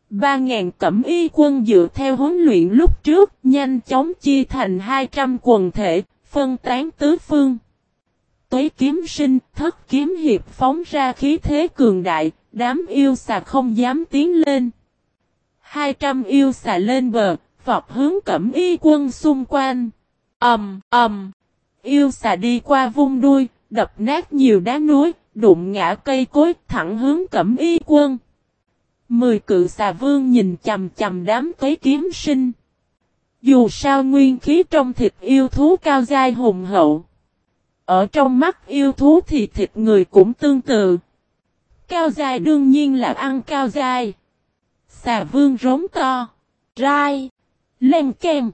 Ba ngàn cẩm y quân dựa theo huấn luyện lúc trước, nhanh chóng chia thành 200 quần thể, phân tán tứ phương. Tuế kiếm sinh, thất kiếm hiệp phóng ra khí thế cường đại, đám yêu xà không dám tiến lên. 200 yêu xà lên bờ, vọt hướng cẩm y quân xung quanh. ầm ầm, yêu xà đi qua vung đuôi, đập nát nhiều đá núi, đụng ngã cây cối thẳng hướng cẩm y quân. Mười cự xà vương nhìn chầm chầm đám tuế kiếm sinh. Dù sao nguyên khí trong thịt yêu thú cao dai hùng hậu. Ở trong mắt yêu thú thì thịt người cũng tương tự. Cao dài đương nhiên là ăn cao dài. Xà vương rống to. Rai. Lên kem.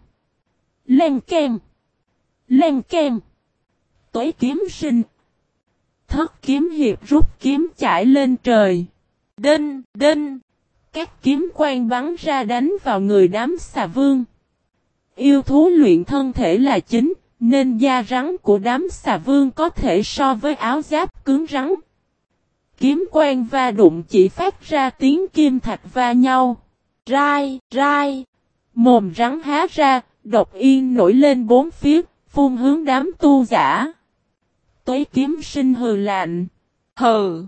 Lên kem. Lên kem. Tuế kiếm sinh. Thất kiếm hiệp rút kiếm chải lên trời. Đinh, đinh. Các kiếm quang bắn ra đánh vào người đám xà vương. Yêu thú luyện thân thể là chính, nên da rắn của đám xà vương có thể so với áo giáp cứng rắn. Kiếm quang va đụng chỉ phát ra tiếng kim thạch va nhau. Rai, rai. Mồm rắn há ra, độc yên nổi lên bốn phía, phun hướng đám tu giả. Tuế kiếm sinh hừ lạnh. Hừ.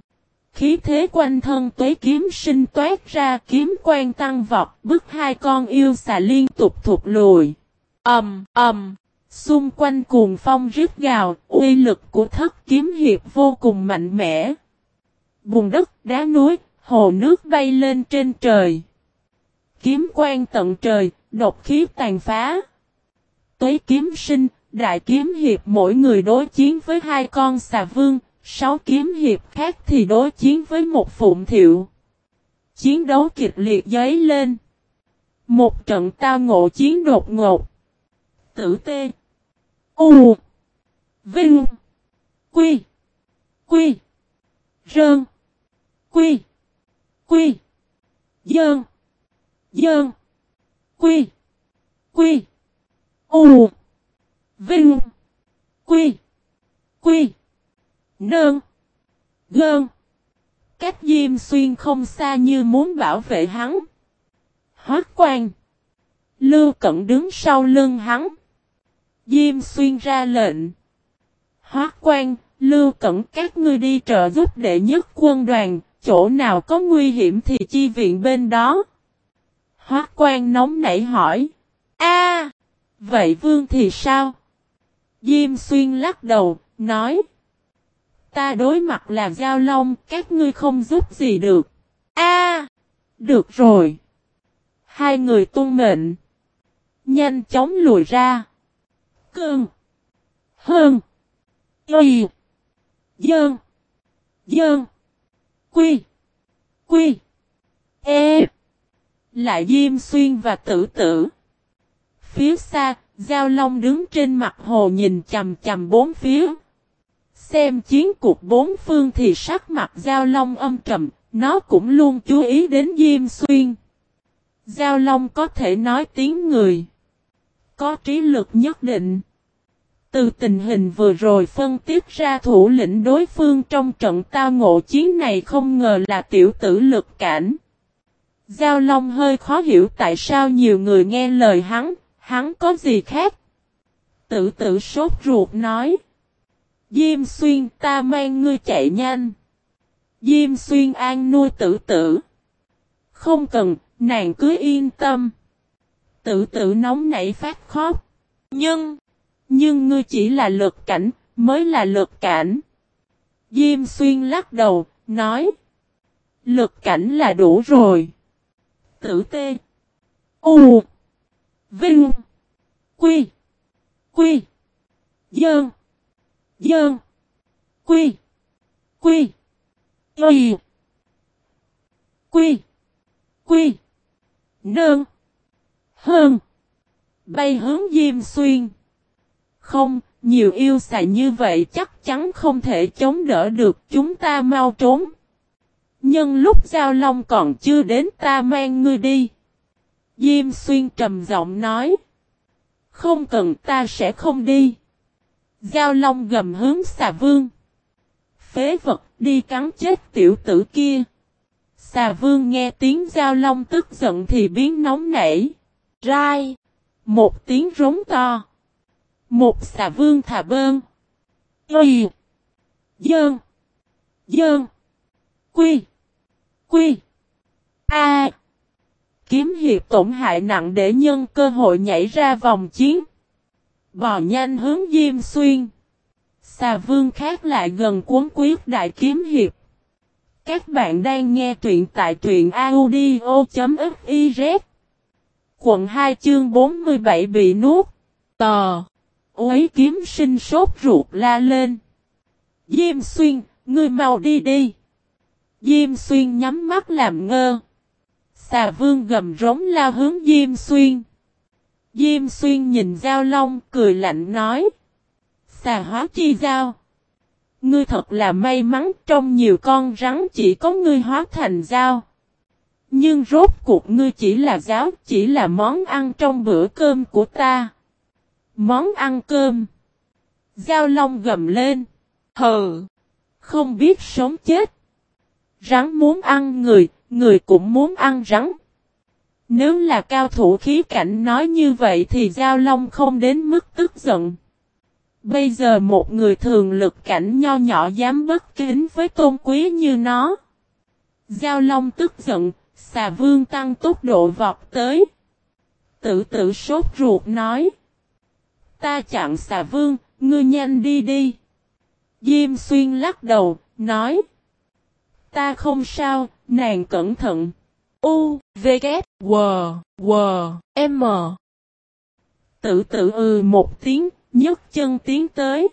khí thế quanh thân tuế kiếm sinh toát ra kiếm quan tăng vọt bức hai con yêu xà liên tục thụt lùi. âm âm xung quanh cuồng phong rít gào, uy lực của thất kiếm hiệp vô cùng mạnh mẽ. Bùn đất, đá núi, hồ nước bay lên trên trời. Kiếm quan tận trời, độc khí tàn phá. Tuế kiếm sinh, đại kiếm hiệp mỗi người đối chiến với hai con xà vương, sáu kiếm hiệp khác thì đối chiến với một phụng thiệu. Chiến đấu kịch liệt giấy lên. Một trận tao ngộ chiến đột ngột. Tử tê. U. Vinh. Quy. Quy. Rơn. Quy. Quy. Dơn. Dơn. Quy. Quy. U. Vinh. Quy. Quy. Nơn. Gơn. Cách Diêm Xuyên không xa như muốn bảo vệ hắn. Hoác quan. Lưu cận đứng sau lưng hắn. Diêm Xuyên ra lệnh. Hóa quan, Lưu Cẩn các ngươi đi trợ giúp đệ nhất quân đoàn, chỗ nào có nguy hiểm thì chi viện bên đó. Hóa quan nóng nảy hỏi. a vậy vương thì sao? Diêm Xuyên lắc đầu, nói. Ta đối mặt là Giao Long, các ngươi không giúp gì được. A, được rồi. Hai người tuân mệnh. Nhanh chóng lùi ra. Cương. Hơn. Y. Dơn. Dơn. Quy. Quy. E. Lại Diêm Xuyên và Tử Tử. Phía xa, Giao Long đứng trên mặt hồ nhìn chầm chầm bốn phía. Xem chiến cuộc bốn phương thì sắc mặt Giao Long âm trầm, nó cũng luôn chú ý đến Diêm Xuyên. Giao Long có thể nói tiếng người. Có trí lực nhất định. Từ tình hình vừa rồi phân tích ra thủ lĩnh đối phương trong trận tao ngộ chiến này không ngờ là tiểu tử lực cảnh. Giao Long hơi khó hiểu tại sao nhiều người nghe lời hắn, hắn có gì khác. Tử tử sốt ruột nói. Diêm xuyên ta mang ngươi chạy nhanh. Diêm xuyên an nuôi tử tử. Không cần, nàng cứ yên tâm. Tử tử nóng nảy phát khóc. Nhưng, nhưng ngươi chỉ là lực cảnh, mới là lực cảnh. Diêm xuyên lắc đầu, nói. Lực cảnh là đủ rồi. Tử tê. U. Vinh. Quy. Quy. Dơn. Dơn. Quy. Quy. Y. Quy. Quy. Nương. Hơn. Bay hướng Diêm Xuyên. Không, nhiều yêu xài như vậy chắc chắn không thể chống đỡ được chúng ta mau trốn. nhưng lúc Giao Long còn chưa đến ta mang ngươi đi. Diêm Xuyên trầm giọng nói. Không cần ta sẽ không đi. Giao Long gầm hướng xà vương. Phế vật đi cắn chết tiểu tử kia. Xà vương nghe tiếng Giao Long tức giận thì biến nóng nảy. Rai. Một tiếng rống to. Một xà vương thà bơn. Y. Dơn. Dơn. Quy. Quy. A. Kiếm hiệp tổn hại nặng để nhân cơ hội nhảy ra vòng chiến. Bò nhanh hướng Diêm Xuyên. Xà vương khác lại gần cuốn quyết đại kiếm hiệp. Các bạn đang nghe truyện tại truyện audio.fif Quận 2 chương 47 bị nuốt. Tò. Uấy kiếm sinh sốt ruột la lên. Diêm xuyên, ngươi mau đi đi. Diêm xuyên nhắm mắt làm ngơ. Xà vương gầm rống la hướng Diêm xuyên. Diêm xuyên nhìn Giao Long cười lạnh nói. Xà hóa chi Giao. Ngươi thật là may mắn trong nhiều con rắn chỉ có ngươi hóa thành Giao. Nhưng rốt cuộc ngươi chỉ là giáo, chỉ là món ăn trong bữa cơm của ta. Món ăn cơm. Giao Long gầm lên. Hừ. Không biết sống chết. Rắn muốn ăn người, người cũng muốn ăn rắn. Nếu là cao thủ khí cảnh nói như vậy thì Giao Long không đến mức tức giận. Bây giờ một người thường lực cảnh nho nhỏ dám bất kính với tôn quý như nó. Giao Long tức giận, xà vương tăng tốc độ vọt tới. Tự tử sốt ruột nói. Ta chặn xà vương, ngươi nhanh đi đi. Diêm xuyên lắc đầu, nói. Ta không sao, nàng cẩn thận. U, V, K, W, W, M. Tự tự ừ một tiếng, nhấc chân tiến tới.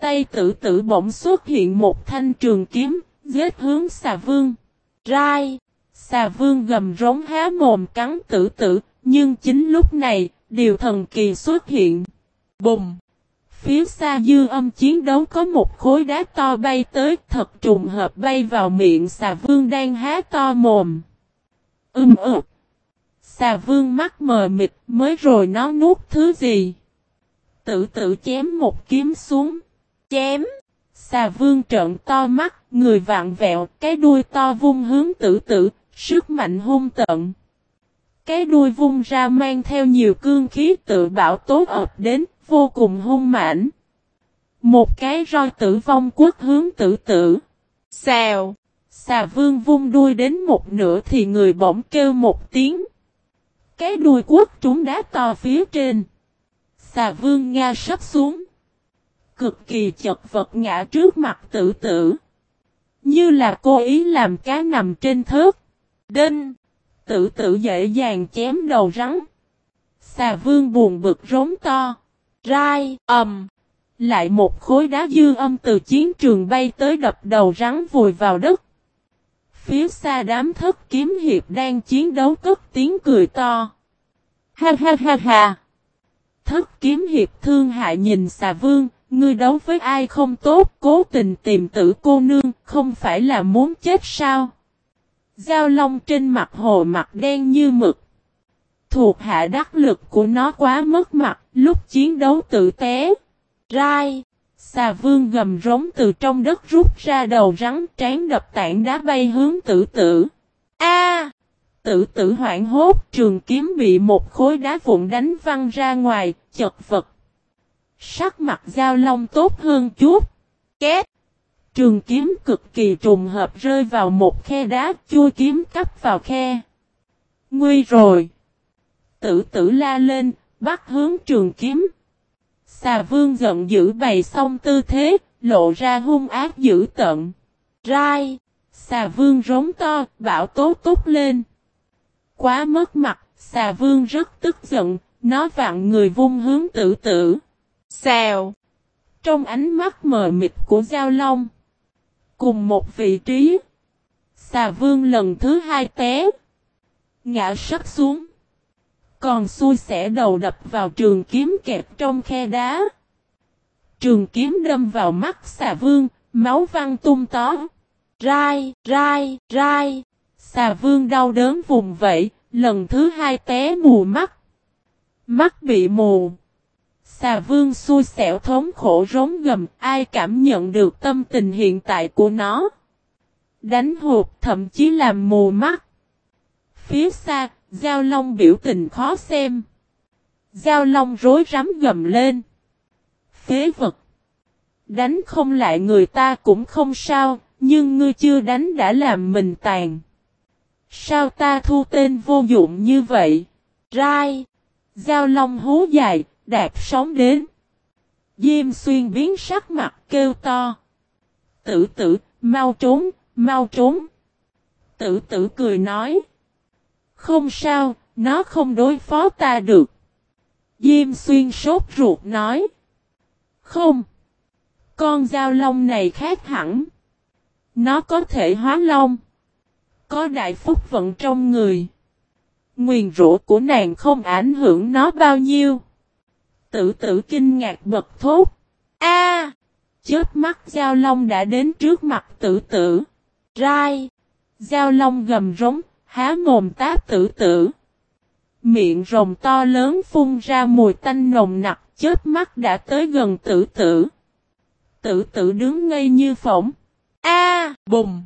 Tay tử tử bỗng xuất hiện một thanh trường kiếm, giết hướng xà vương. Rai! Xà vương gầm rống há mồm cắn tử tử, nhưng chính lúc này, điều thần kỳ xuất hiện. Bùng! Phía xa dư âm chiến đấu có một khối đá to bay tới thật trùng hợp bay vào miệng xà vương đang há to mồm. Ưm ực! Xà vương mắt mờ mịt mới rồi nó nuốt thứ gì? Tự tự chém một kiếm xuống. Chém! Xà vương trợn to mắt, người vạn vẹo, cái đuôi to vung hướng tử tử, sức mạnh hung tận. Cái đuôi vung ra mang theo nhiều cương khí tự bảo tốt ập đến, vô cùng hung mãnh. Một cái roi tử vong quốc hướng tử tử. Xèo! Xà vương vung đuôi đến một nửa thì người bỗng kêu một tiếng. Cái đuôi quốc trúng đá to phía trên. Xà vương Nga sắp xuống. Cực kỳ chật vật ngã trước mặt tử tử. Như là cô ý làm cá nằm trên thớt. Đinh. tự tự dễ dàng chém đầu rắn. Xà vương buồn bực rống to. Rai, ầm. Lại một khối đá dư âm từ chiến trường bay tới đập đầu rắn vùi vào đất. Phía xa đám thất kiếm hiệp đang chiến đấu cất tiếng cười to. Ha ha ha ha. Thất kiếm hiệp thương hại nhìn xà vương, ngươi đấu với ai không tốt, cố tình tìm tử cô nương, không phải là muốn chết sao? Giao long trên mặt hồ mặt đen như mực. Thuộc hạ đắc lực của nó quá mất mặt, lúc chiến đấu tự té. Rai! Xà vương gầm rống từ trong đất rút ra đầu rắn trán đập tảng đá bay hướng tử tử. A! Tử tử hoảng hốt trường kiếm bị một khối đá vụn đánh văng ra ngoài, chật vật. Sắc mặt giao long tốt hơn chút. Két! Trường kiếm cực kỳ trùng hợp rơi vào một khe đá chui kiếm cắp vào khe. Nguy rồi! Tử tử la lên, bắt hướng trường kiếm. Xà vương giận dữ bày xong tư thế, lộ ra hung ác dữ tận. Rai! Xà vương rống to, bảo tố túc lên. Quá mất mặt, xà vương rất tức giận, nó vặn người vung hướng tử tử. Xèo! Trong ánh mắt mờ mịt của Giao Long. Cùng một vị trí. Xà vương lần thứ hai té. Ngã sắp xuống. Còn xui xẻ đầu đập vào trường kiếm kẹp trong khe đá. Trường kiếm đâm vào mắt xà vương, máu văng tung tó. Rai, rai, rai. Xà vương đau đớn vùng vẫy, lần thứ hai té mù mắt. Mắt bị mù. Xà vương xui xẻo thống khổ rống gầm, ai cảm nhận được tâm tình hiện tại của nó. Đánh hụt thậm chí làm mù mắt. Phía xa, Giao Long biểu tình khó xem. Giao Long rối rắm gầm lên. Phế vật. Đánh không lại người ta cũng không sao, nhưng ngươi chưa đánh đã làm mình tàn. Sao ta thu tên vô dụng như vậy? Rai. Giao Long hú dài, đạp sóng đến. Diêm xuyên biến sắc mặt kêu to. Tử tử, mau trốn, mau trốn. Tử tử cười nói. Không sao, nó không đối phó ta được. Diêm xuyên sốt ruột nói. Không. Con dao long này khác hẳn. Nó có thể hóa long. Có đại phúc vận trong người. Nguyền rũ của nàng không ảnh hưởng nó bao nhiêu. Tử tử kinh ngạc bật thốt. A! À, Chớp mắt Giao Long đã đến trước mặt tử tử. Rai! Giao Long gầm rống, há mồm táp tử tử. Miệng rồng to lớn phun ra mùi tanh nồng nặc, chớp mắt đã tới gần tử tử. Tử tử đứng ngây như phỏng. A! bùng!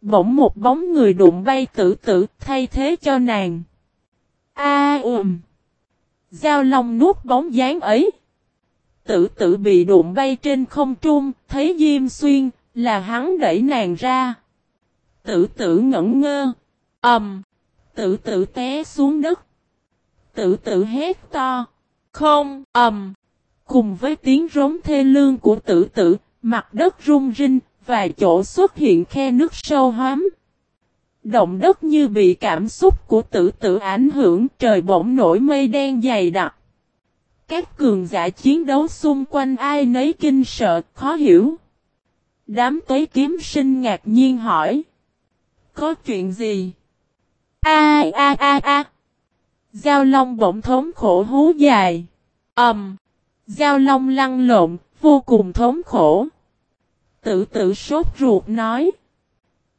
Bỗng một bóng người đụng bay tử tử thay thế cho nàng. A ùm! Giao Long nuốt bóng dáng ấy. tử tử bị đụng bay trên không trung, thấy Diêm Xuyên, là hắn đẩy nàng ra. Tử tử ngẩn ngơ. ầm, um, Tử tử té xuống đất. Tử tử hét to. Không, ầm. Um, cùng với tiếng rống thê lương của tử tử, mặt đất rung rinh, vài chỗ xuất hiện khe nước sâu hóm. Động đất như bị cảm xúc của tử tử ảnh hưởng trời bỗng nổi mây đen dày đặc. Các cường giả chiến đấu xung quanh ai nấy kinh sợ, khó hiểu. Đám tuế kiếm sinh ngạc nhiên hỏi. Có chuyện gì? A a a a. Giao Long bỗng thống khổ hú dài. Ầm. Um, Giao Long lăn lộn, vô cùng thống khổ. Tự tự sốt ruột nói.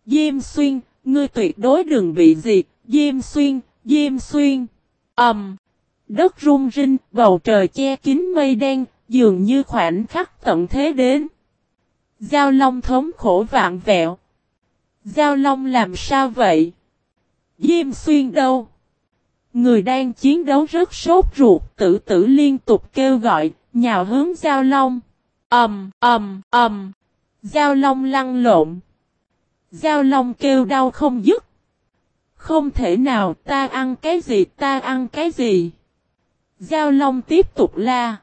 Diêm xuyên, ngươi tuyệt đối đừng bị gì, Diêm xuyên, Diêm xuyên. Ầm. Um, đất rung rinh, bầu trời che kín mây đen, dường như khoảnh khắc tận thế đến. Giao Long thống khổ vạn vẹo. Giao Long làm sao vậy? Diêm xuyên đâu? Người đang chiến đấu rất sốt ruột, tử tử liên tục kêu gọi, nhào hướng Giao Long. Ầm, ầm, ầm. Giao Long lăn lộn. Giao Long kêu đau không dứt. Không thể nào, ta ăn cái gì, ta ăn cái gì. Giao Long tiếp tục la.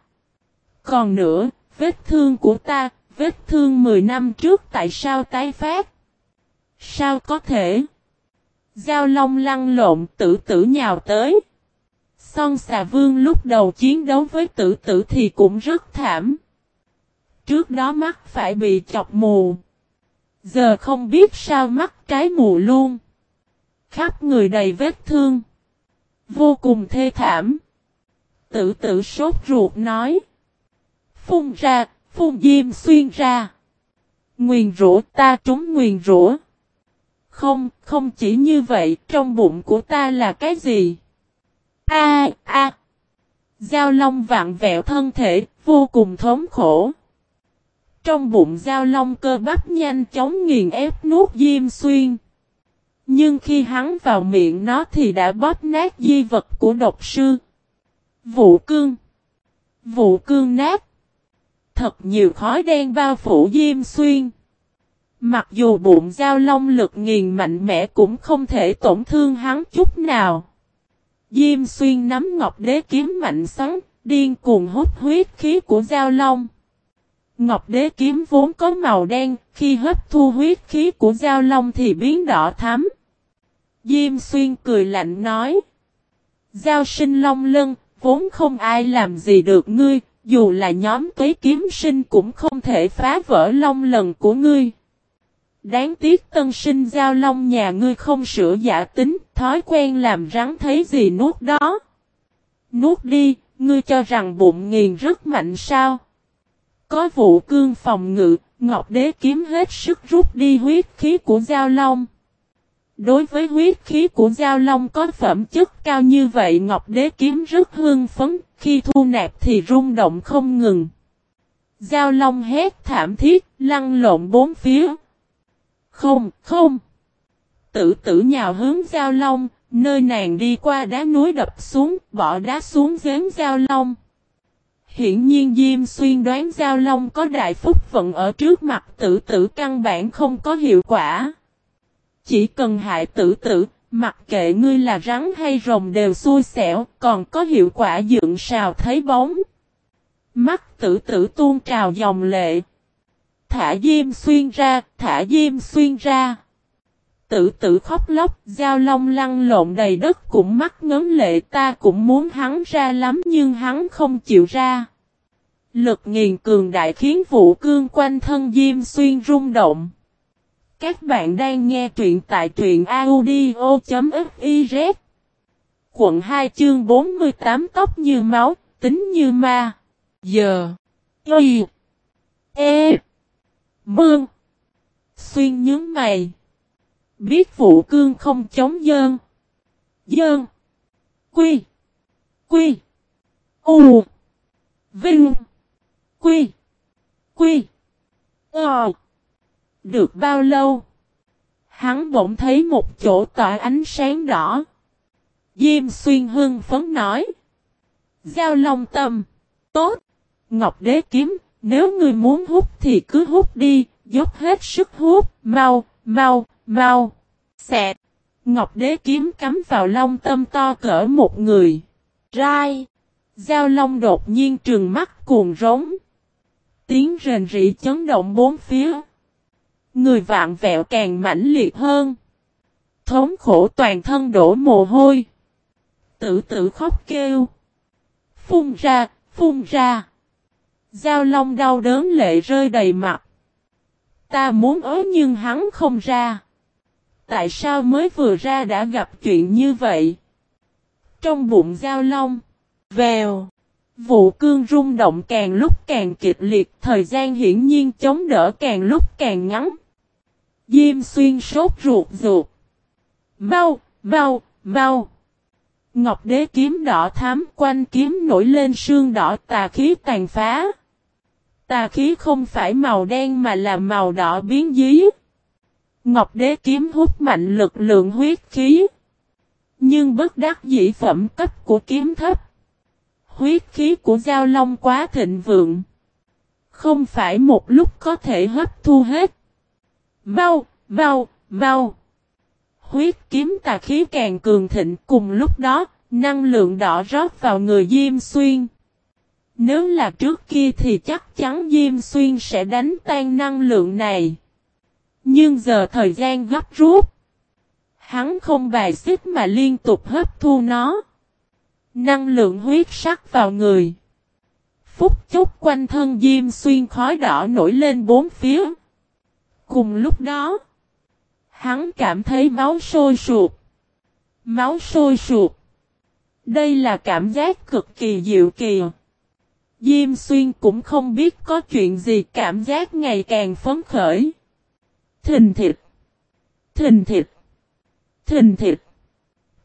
Còn nữa, vết thương của ta, vết thương 10 năm trước tại sao tái phát? Sao có thể? Giao Long lăn lộn tử tử nhào tới. Son xà vương lúc đầu chiến đấu với tử tử thì cũng rất thảm. Trước đó mắt phải bị chọc mù. Giờ không biết sao mắt trái mù luôn. Khắp người đầy vết thương. Vô cùng thê thảm. Tử tử sốt ruột nói. Phun ra, phun diêm xuyên ra. Nguyền rủa ta trúng nguyền rủa. Không, không chỉ như vậy, trong bụng của ta là cái gì? A a. Giao Long vặn vẹo thân thể, vô cùng thống khổ. Trong bụng Giao Long cơ bắp nhanh chóng nghiền ép nuốt Diêm Xuyên. Nhưng khi hắn vào miệng nó thì đã bóp nát di vật của độc sư. Vụ cương. Vụ cương nát. Thật nhiều khói đen bao phủ Diêm Xuyên. Mặc dù bụng Giao Long lực nghiền mạnh mẽ cũng không thể tổn thương hắn chút nào. Diêm xuyên nắm ngọc đế kiếm mạnh xoắn, điên cuồng hút huyết khí của Giao Long. Ngọc đế kiếm vốn có màu đen, khi hấp thu huyết khí của Giao Long thì biến đỏ thắm. Diêm xuyên cười lạnh nói. Giao sinh long lân, vốn không ai làm gì được ngươi, dù là nhóm tuế kiếm sinh cũng không thể phá vỡ long lần của ngươi. Đáng tiếc tân sinh giao long nhà ngươi không sửa giả tính, thói quen làm rắn thấy gì nuốt đó. Nuốt đi, ngươi cho rằng bụng nghiền rất mạnh sao? Có vụ cương phòng ngự, Ngọc Đế kiếm hết sức rút đi huyết khí của Giao Long. Đối với huyết khí của Giao Long có phẩm chất cao như vậy Ngọc Đế kiếm rất hương phấn, khi thu nạp thì rung động không ngừng. Giao Long hét thảm thiết, lăn lộn bốn phía. Không, không. Tử tử nhào hướng Giao Long, nơi nàng đi qua đá núi đập xuống, bỏ đá xuống giếng Giao Long. Hiển nhiên Diêm Xuyên đoán Giao Long có đại phúc vận ở trước mặt tử tử căn bản không có hiệu quả. Chỉ cần hại tử tử, mặc kệ ngươi là rắn hay rồng đều xui xẻo, còn có hiệu quả dựng sào thấy bóng. Mắt tử tử tuôn trào dòng lệ. Thả Diêm Xuyên ra, thả Diêm Xuyên ra. Tự tử khóc lóc, giao long lăn lộn đầy đất cũng mắt ngấn lệ ta cũng muốn hắn ra lắm nhưng hắn không chịu ra. Lực nghiền cường đại khiến vũ cương quanh thân Diêm Xuyên rung động. Các bạn đang nghe truyện tại truyện audio.fiz Quận 2 chương 48 tóc như máu, tính như ma. Giờ. Y. E. Mương. Xuyên nhướng mày. Biết vụ cương không chống dơn. Dơn. Quy. Quy. U. Vinh. Quy. Quy. Ờ. Được bao lâu? Hắn bỗng thấy một chỗ tỏa ánh sáng đỏ. Diêm xuyên hưng phấn nói. Giao long tâm. Tốt. Ngọc đế kiếm, nếu ngươi muốn hút thì cứ hút đi, dốc hết sức hút, mau, mau, mau. Xẹt. Ngọc đế kiếm cắm vào long tâm to cỡ một người. Rai. Giao long đột nhiên trừng mắt cuồng rống. Tiếng rền rỉ chấn động bốn phía. Người vạn vẹo càng mãnh liệt hơn. Thống khổ toàn thân đổ mồ hôi. Tự tử khóc kêu. Phun ra, phun ra. Giao long đau đớn lệ rơi đầy mặt. Ta muốn ớ nhưng hắn không ra. Tại sao mới vừa ra đã gặp chuyện như vậy? Trong bụng giao long. Vèo. Vụ cương rung động càng lúc càng kịch liệt. Thời gian hiển nhiên chống đỡ càng lúc càng ngắn. Diêm xuyên sốt ruột ruột. Mau, mau, mau. Ngọc đế kiếm đỏ thám quanh kiếm nổi lên sương đỏ tà khí tàn phá. Tà khí không phải màu đen mà là màu đỏ biến dí. Ngọc đế kiếm hút mạnh lực lượng huyết khí. Nhưng bất đắc dĩ phẩm cấp của kiếm thấp. Huyết khí của giao long quá thịnh vượng. Không phải một lúc có thể hấp thu hết. Mau, mau, mau. Huyết kiếm tà khí càng cường thịnh cùng lúc đó, năng lượng đỏ rót vào người Diêm Xuyên. Nếu là trước kia thì chắc chắn Diêm Xuyên sẽ đánh tan năng lượng này. Nhưng giờ thời gian gấp rút. Hắn không bài xích mà liên tục hấp thu nó. Năng lượng huyết sắc vào người. Phúc chốc quanh thân Diêm Xuyên khói đỏ nổi lên bốn phía. Cùng lúc đó, hắn cảm thấy máu sôi sụp. Máu sôi sụp. Đây là cảm giác cực kỳ dịu kỳ. Diêm xuyên cũng không biết có chuyện gì cảm giác ngày càng phấn khởi. Thình thịt. Thình thịt. Thình thịt.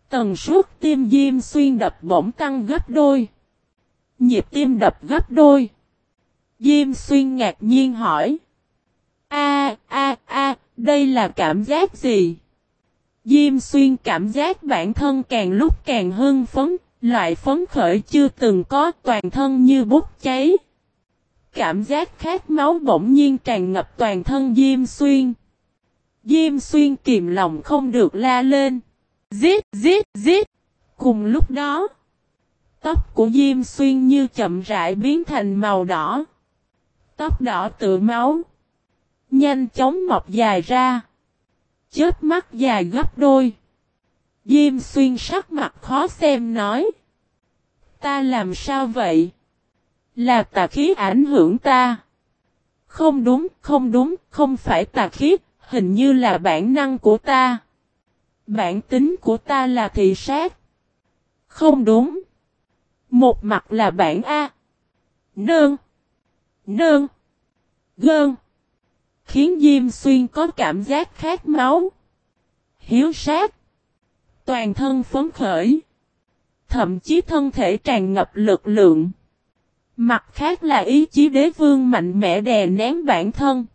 Tần suất tim Diêm xuyên đập bỗng tăng gấp đôi. Nhịp tim đập gấp đôi. Diêm xuyên ngạc nhiên hỏi. A a a, đây là cảm giác gì? Diêm xuyên cảm giác bản thân càng lúc càng hưng phấn, loại phấn khởi chưa từng có toàn thân như bốc cháy. Cảm giác khát máu bỗng nhiên tràn ngập toàn thân Diêm xuyên. Diêm xuyên kìm lòng không được la lên. Giết, giết, giết. Cùng lúc đó, tóc của Diêm xuyên như chậm rãi biến thành màu đỏ. Tóc đỏ tự máu. Nhanh chóng mọc dài ra. Chết mắt dài gấp đôi. Diêm xuyên sắc mặt khó xem nói. Ta làm sao vậy? Là tà khí ảnh hưởng ta. Không đúng, không đúng, không phải tà khí, hình như là bản năng của ta. Bản tính của ta là thị sát. Không đúng. Một mặt là bản A. Nương. Nương. Gơn khiến Diêm Xuyên có cảm giác khát máu. Hiếu sát. Toàn thân phấn khởi. Thậm chí thân thể tràn ngập lực lượng. Mặt khác là ý chí đế vương mạnh mẽ đè nén bản thân.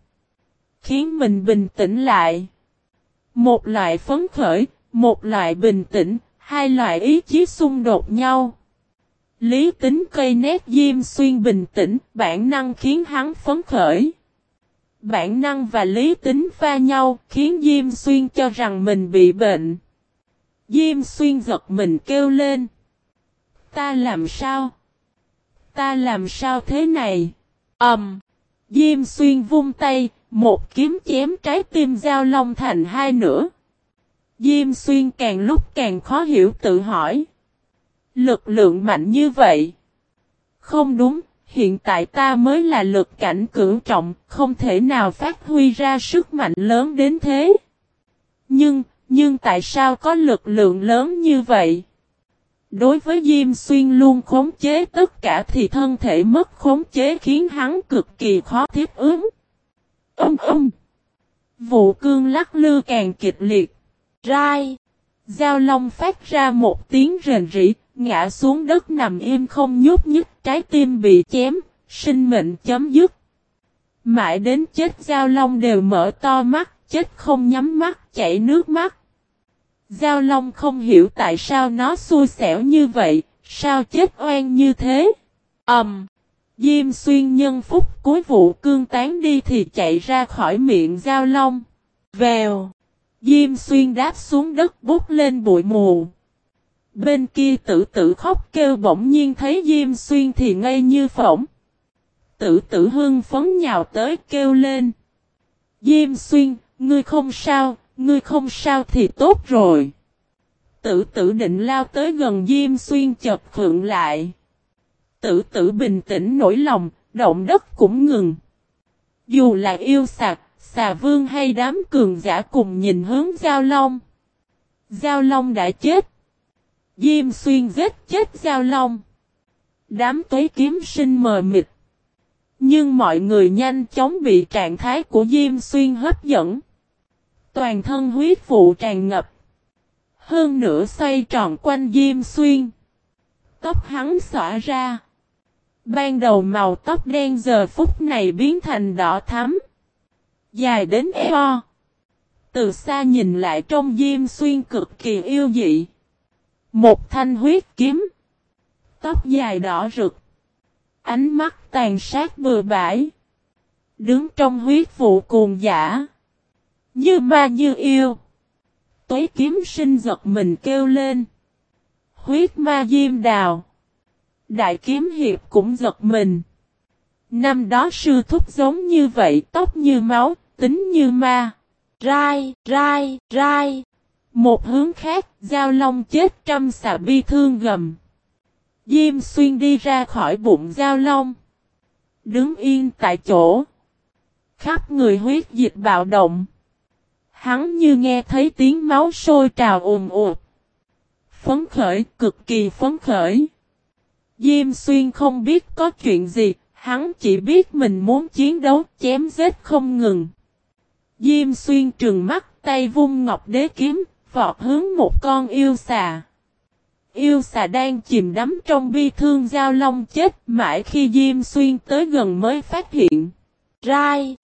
Khiến mình bình tĩnh lại. Một loại phấn khởi, một loại bình tĩnh, hai loại ý chí xung đột nhau. Lý tính cây nét diêm xuyên bình tĩnh, bản năng khiến hắn phấn khởi. Bản năng và lý tính pha nhau khiến Diêm Xuyên cho rằng mình bị bệnh. Diêm Xuyên giật mình kêu lên. Ta làm sao? Ta làm sao thế này? Ẩm. Um, Diêm Xuyên vung tay, một kiếm chém trái tim giao long thành hai nửa. Diêm Xuyên càng lúc càng khó hiểu tự hỏi. Lực lượng mạnh như vậy. Không đúng, hiện tại ta mới là lực cảnh cửu trọng, không thể nào phát huy ra sức mạnh lớn đến thế. Nhưng, nhưng tại sao có lực lượng lớn như vậy? Đối với Diêm Xuyên luôn khống chế tất cả thì thân thể mất khống chế khiến hắn cực kỳ khó thiết ứng. Âm âm. Vụ cương lắc lư càng kịch liệt. Rai. Giao Long phát ra một tiếng rền rỉ, ngã xuống đất nằm im không nhúc nhích, trái tim bị chém, sinh mệnh chấm dứt. Mãi đến chết Giao Long đều mở to mắt, chết không nhắm mắt, chảy nước mắt. Giao Long không hiểu tại sao nó xui xẻo như vậy, sao chết oan như thế. Ầm. Um, Diêm xuyên nhân phúc cuối vụ cương tán đi thì chạy ra khỏi miệng giao long. Vèo. Diêm xuyên đáp xuống đất bút lên bụi mù. Bên kia tử tử khóc kêu bỗng nhiên thấy Diêm xuyên thì ngây như phỏng. Tử tử hưng phấn nhào tới kêu lên. Diêm xuyên, ngươi không sao, ngươi không sao thì tốt rồi. Tử tử định lao tới gần Diêm xuyên chập khượng lại. Tử tử bình tĩnh nổi lòng, động đất cũng ngừng. Dù là yêu sạc, xà vương hay đám cường giả cùng nhìn hướng Giao Long. Giao Long đã chết. Diêm xuyên giết chết Giao Long. Đám tuế kiếm sinh mờ mịt. Nhưng mọi người nhanh chóng bị trạng thái của Diêm xuyên hấp dẫn. Toàn thân huyết vụ tràn ngập. Hơn nữa xoay tròn quanh Diêm xuyên. Tóc hắn xỏa ra. Ban đầu màu tóc đen giờ phút này biến thành đỏ thắm. Dài đến eo. Từ xa nhìn lại trong diêm xuyên cực kỳ yêu dị. Một thanh huyết kiếm. Tóc dài đỏ rực. Ánh mắt tàn sát bừa bãi. Đứng trong huyết vụ cuồng giả. Như ma như yêu. Tuế kiếm sinh giật mình kêu lên. Huyết ma diêm đào. Đại kiếm hiệp cũng giật mình. Năm đó sư thúc giống như vậy, tóc như máu, tính như ma. Rai, rai, rai. Một hướng khác, giao long chết trăm xà bi thương gầm. Diêm xuyên đi ra khỏi bụng giao long. Đứng yên tại chỗ. Khắp người huyết dịch bạo động. Hắn như nghe thấy tiếng máu sôi trào ùm ụt. Phấn khởi, cực kỳ phấn khởi. Diêm xuyên không biết có chuyện gì, hắn chỉ biết mình muốn chiến đấu, chém giết không ngừng. Diêm xuyên trừng mắt, tay vung ngọc đế kiếm, vọt hướng một con yêu xà. Yêu xà đang chìm đắm trong bi thương giao long chết mãi khi Diêm Xuyên tới gần mới phát hiện. Rai!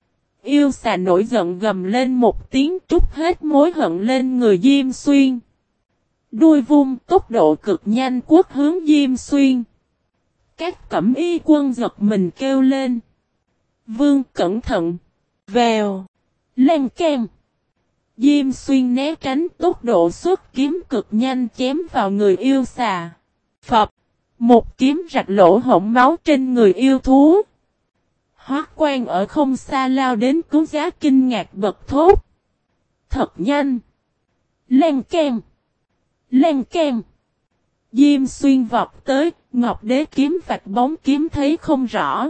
Yêu xà nổi giận gầm lên một tiếng trút hết mối hận lên người Diêm Xuyên. Đuôi vung tốc độ cực nhanh quốc hướng Diêm Xuyên. Các cẩm y quân giật mình kêu lên. Vương cẩn thận. Vèo. Lên kem. Diêm xuyên né tránh tốc độ xuất kiếm cực nhanh chém vào người yêu xà. Phật, Một kiếm rạch lỗ hổng máu trên người yêu thú. Hoác quan ở không xa lao đến cứu giá kinh ngạc bật thốt. Thật nhanh. Lên kem. Lên kem. Diêm xuyên vọt tới, Ngọc Đế kiếm vạch bóng kiếm thấy không rõ.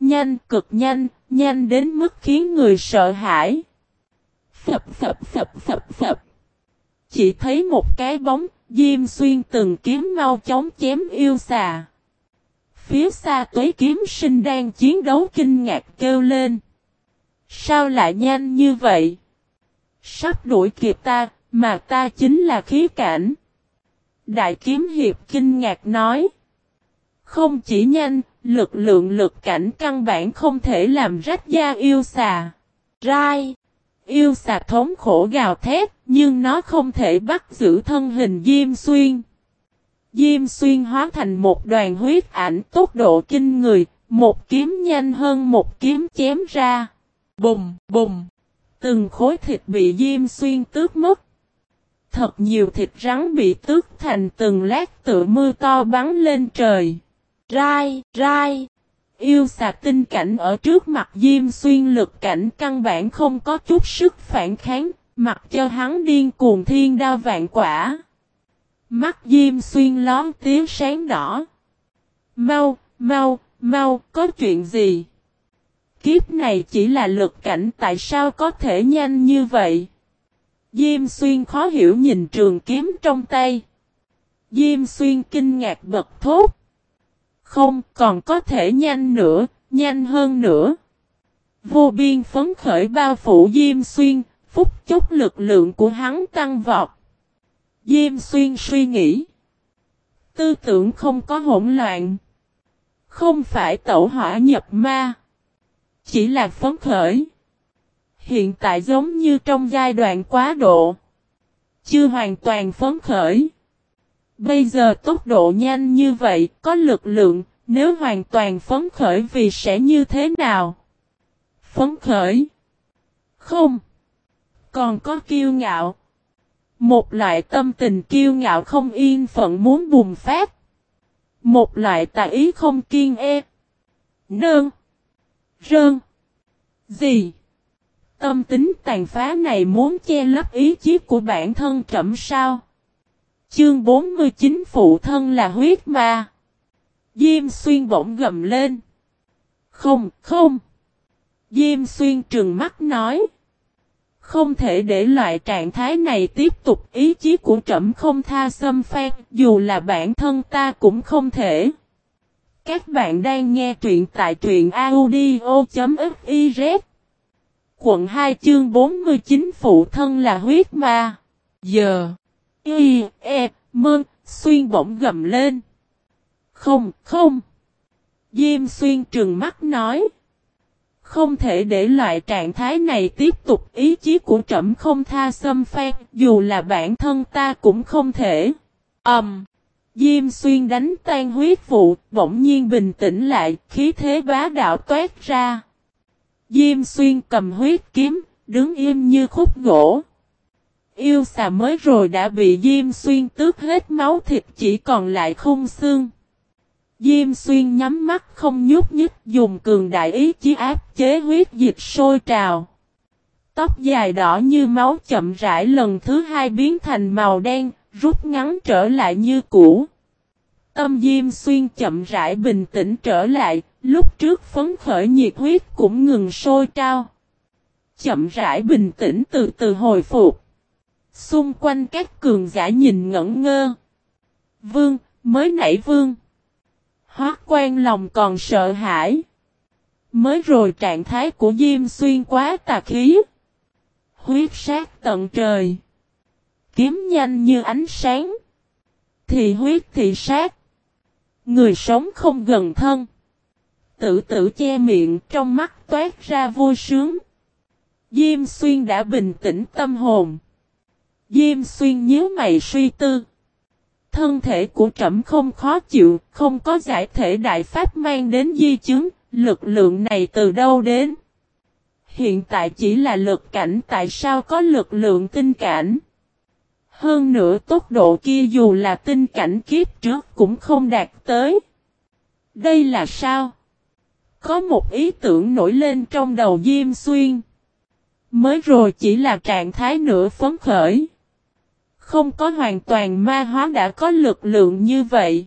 Nhanh, cực nhanh, nhanh đến mức khiến người sợ hãi. Phập phập phập phập phập. Chỉ thấy một cái bóng, Diêm xuyên từng kiếm mau chóng chém yêu xà. Phía xa tuế kiếm sinh đang chiến đấu kinh ngạc kêu lên. Sao lại nhanh như vậy? Sắp đuổi kịp ta, mà ta chính là khí cảnh. Đại kiếm hiệp kinh ngạc nói. Không chỉ nhanh, lực lượng lực cảnh căn bản không thể làm rách da yêu xà. Rai. Yêu xà thống khổ gào thét, nhưng nó không thể bắt giữ thân hình Diêm Xuyên. Diêm Xuyên hóa thành một đoàn huyết ảnh tốc độ kinh người, một kiếm nhanh hơn một kiếm chém ra. Bùng, bùng. Từng khối thịt bị Diêm Xuyên tước mất. Thật nhiều thịt rắn bị tước thành từng lát tựa mưa to bắn lên trời. Rai, rai. Yêu xà tinh cảnh ở trước mặt Diêm Xuyên lực cảnh căn bản không có chút sức phản kháng, mặc cho hắn điên cuồng thiên đao vạn quả. Mắt Diêm Xuyên lón tiếng sáng đỏ. Mau, mau, mau, có chuyện gì? Kiếp này chỉ là lực cảnh tại sao có thể nhanh như vậy? Diêm xuyên khó hiểu nhìn trường kiếm trong tay. Diêm xuyên kinh ngạc bật thốt. Không còn có thể nhanh nữa, nhanh hơn nữa. Vô biên phấn khởi bao phủ Diêm xuyên, phúc chốc lực lượng của hắn tăng vọt. Diêm xuyên suy nghĩ. Tư tưởng không có hỗn loạn. Không phải tẩu hỏa nhập ma. Chỉ là phấn khởi. Hiện tại giống như trong giai đoạn quá độ. Chưa hoàn toàn phấn khởi. Bây giờ tốc độ nhanh như vậy, có lực lượng, nếu hoàn toàn phấn khởi vì sẽ như thế nào? Phấn khởi? Không. Còn có kiêu ngạo. Một loại tâm tình kiêu ngạo không yên phận muốn bùng phát. Một loại tà ý không kiên e. Nương. Rơn. Gì? Tâm tính tàn phá này muốn che lấp ý chí của bản thân trẫm sao? Chương 49 Phụ thân là huyết ma. Diêm xuyên bỗng gầm lên. Không, không. Diêm xuyên trừng mắt nói. Không thể để loại trạng thái này tiếp tục ý chí của trẫm không tha xâm phan, dù là bản thân ta cũng không thể. Các bạn đang nghe truyện tại truyện audio.fif Quận 2 chương 49 Phụ thân là huyết ma. Giờ. Y, E, Mơ, Xuyên bỗng gầm lên. Không, không. Diêm Xuyên trừng mắt nói. Không thể để loại trạng thái này tiếp tục ý chí của trẫm không tha xâm phan, dù là bản thân ta cũng không thể. Ẩm. Um, Diêm xuyên đánh tan huyết vụ, bỗng nhiên bình tĩnh lại, khí thế bá đạo toát ra. Diêm xuyên cầm huyết kiếm, đứng im như khúc gỗ. Yêu xà mới rồi đã bị Diêm xuyên tước hết máu thịt chỉ còn lại khung xương. Diêm xuyên nhắm mắt không nhúc nhích dùng cường đại ý chí áp chế huyết dịch sôi trào. Tóc dài đỏ như máu chậm rãi lần thứ hai biến thành màu đen, rút ngắn trở lại như cũ. Tâm Diêm Xuyên chậm rãi bình tĩnh trở lại, lúc trước phấn khởi nhiệt huyết cũng ngừng sôi trao. Chậm rãi bình tĩnh từ từ hồi phục. Xung quanh các cường giả nhìn ngẩn ngơ. Vương, mới nãy vương. hóa quan lòng còn sợ hãi. Mới rồi trạng thái của Diêm Xuyên quá tà khí. Huyết sát tận trời. Kiếm nhanh như ánh sáng. Thì huyết thì sát. Người sống không gần thân. Tự tử che miệng trong mắt toát ra vui sướng. Diêm xuyên đã bình tĩnh tâm hồn. Diêm xuyên nhớ mày suy tư. Thân thể của trẫm không khó chịu, không có giải thể đại pháp mang đến di chứng, lực lượng này từ đâu đến? Hiện tại chỉ là lực cảnh tại sao có lực lượng tinh cảnh? Hơn nữa tốc độ kia dù là tinh cảnh kiếp trước cũng không đạt tới. Đây là sao? Có một ý tưởng nổi lên trong đầu Diêm Xuyên. Mới rồi chỉ là trạng thái nửa phấn khởi. Không có hoàn toàn ma hóa đã có lực lượng như vậy.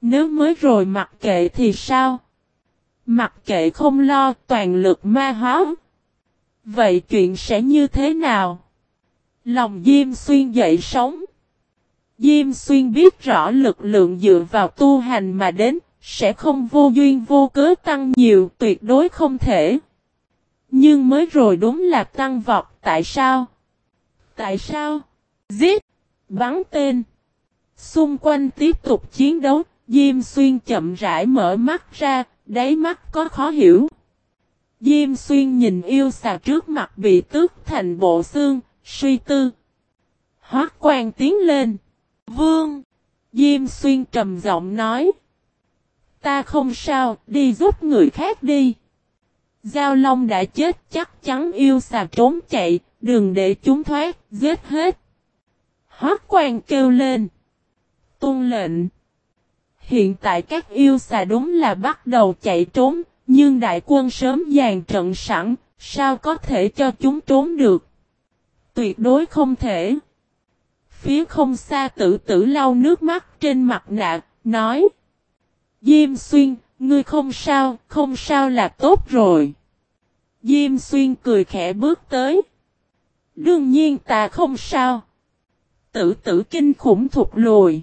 Nếu mới rồi mặc kệ thì sao? Mặc kệ không lo toàn lực ma hóa. Vậy chuyện sẽ như thế nào? Lòng Diêm Xuyên dậy sống. Diêm Xuyên biết rõ lực lượng dựa vào tu hành mà đến, sẽ không vô duyên vô cớ tăng nhiều, tuyệt đối không thể. Nhưng mới rồi đúng là tăng vọt, tại sao? Tại sao? Giết! Bắn tên! Xung quanh tiếp tục chiến đấu, Diêm Xuyên chậm rãi mở mắt ra, đáy mắt có khó hiểu. Diêm Xuyên nhìn yêu xà trước mặt bị tước thành bộ xương, Suy tư. Hoác quan tiến lên. Vương. Diêm xuyên trầm giọng nói. Ta không sao, đi giúp người khác đi. Giao Long đã chết chắc chắn yêu xà trốn chạy, đừng để chúng thoát, giết hết. Hắc quan kêu lên. Tôn lệnh. Hiện tại các yêu xà đúng là bắt đầu chạy trốn, nhưng đại quân sớm dàn trận sẵn, sao có thể cho chúng trốn được tuyệt đối không thể. Phía không xa tử tử lau nước mắt trên mặt nạ, nói. Diêm xuyên, ngươi không sao, không sao là tốt rồi. Diêm xuyên cười khẽ bước tới. Đương nhiên ta không sao. Tử tử kinh khủng thụt lùi.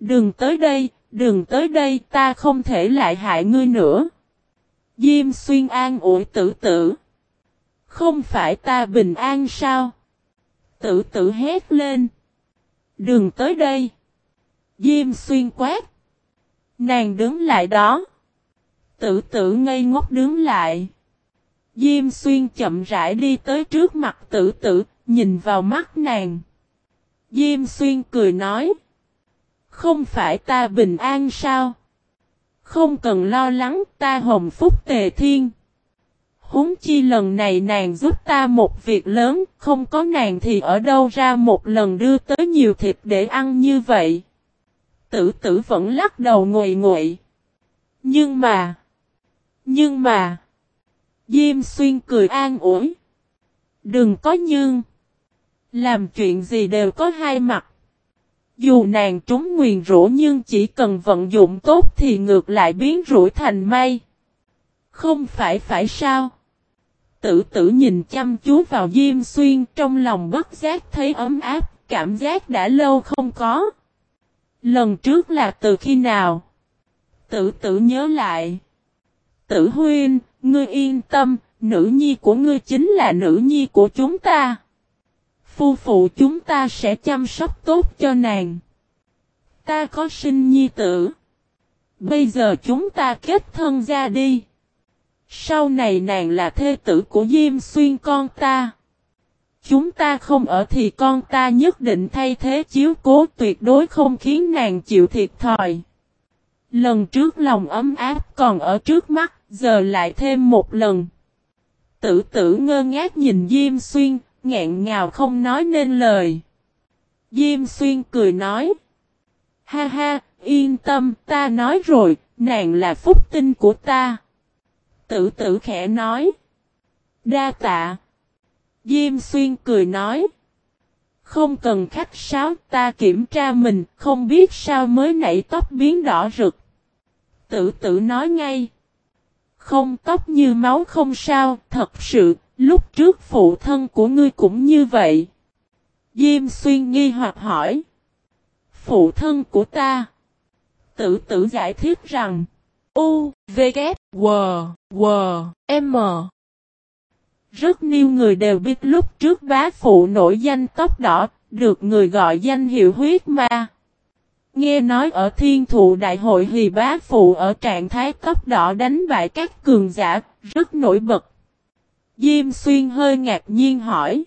Đừng tới đây, đừng tới đây, ta không thể lại hại ngươi nữa. Diêm xuyên an ủi tử tử. Không phải ta bình an sao? Tử tử hét lên. Đừng tới đây. Diêm xuyên quát. Nàng đứng lại đó. Tử tử ngây ngốc đứng lại. Diêm xuyên chậm rãi đi tới trước mặt tử tử, nhìn vào mắt nàng. Diêm xuyên cười nói. Không phải ta bình an sao? Không cần lo lắng ta hồng phúc tề thiên. Húng chi lần này nàng giúp ta một việc lớn, không có nàng thì ở đâu ra một lần đưa tới nhiều thịt để ăn như vậy. Tử tử vẫn lắc đầu ngồi nguội. Nhưng mà, nhưng mà, Diêm xuyên cười an ủi. Đừng có nhưng, làm chuyện gì đều có hai mặt. Dù nàng trúng nguyền rũ nhưng chỉ cần vận dụng tốt thì ngược lại biến rủi thành may. Không phải phải sao? Tử tử nhìn chăm chú vào Diêm Xuyên trong lòng bất giác thấy ấm áp, cảm giác đã lâu không có. Lần trước là từ khi nào? Tử tử nhớ lại. Tử huyên, ngươi yên tâm, nữ nhi của ngươi chính là nữ nhi của chúng ta. Phu phụ chúng ta sẽ chăm sóc tốt cho nàng. Ta có sinh nhi tử. Bây giờ chúng ta kết thân ra đi. Sau này nàng là thê tử của Diêm Xuyên con ta. Chúng ta không ở thì con ta nhất định thay thế chiếu cố tuyệt đối không khiến nàng chịu thiệt thòi. Lần trước lòng ấm áp còn ở trước mắt, giờ lại thêm một lần. Tử tử ngơ ngác nhìn Diêm Xuyên, nghẹn ngào không nói nên lời. Diêm Xuyên cười nói. Ha ha, yên tâm, ta nói rồi, nàng là phúc tinh của ta. Tử tử khẽ nói. Đa tạ. Diêm xuyên cười nói. Không cần khách sáo ta kiểm tra mình không biết sao mới nảy tóc biến đỏ rực. Tử tử nói ngay. Không tóc như máu không sao, thật sự, lúc trước phụ thân của ngươi cũng như vậy. Diêm xuyên nghi hoặc hỏi. Phụ thân của ta. Tử tử giải thích rằng. U, V, K, W, W, M. Rất nhiều người đều biết lúc trước bá phụ nổi danh tóc đỏ, được người gọi danh hiệu huyết ma. Nghe nói ở thiên thụ đại hội thì bá phụ ở trạng thái tóc đỏ đánh bại các cường giả, rất nổi bật. Diêm xuyên hơi ngạc nhiên hỏi.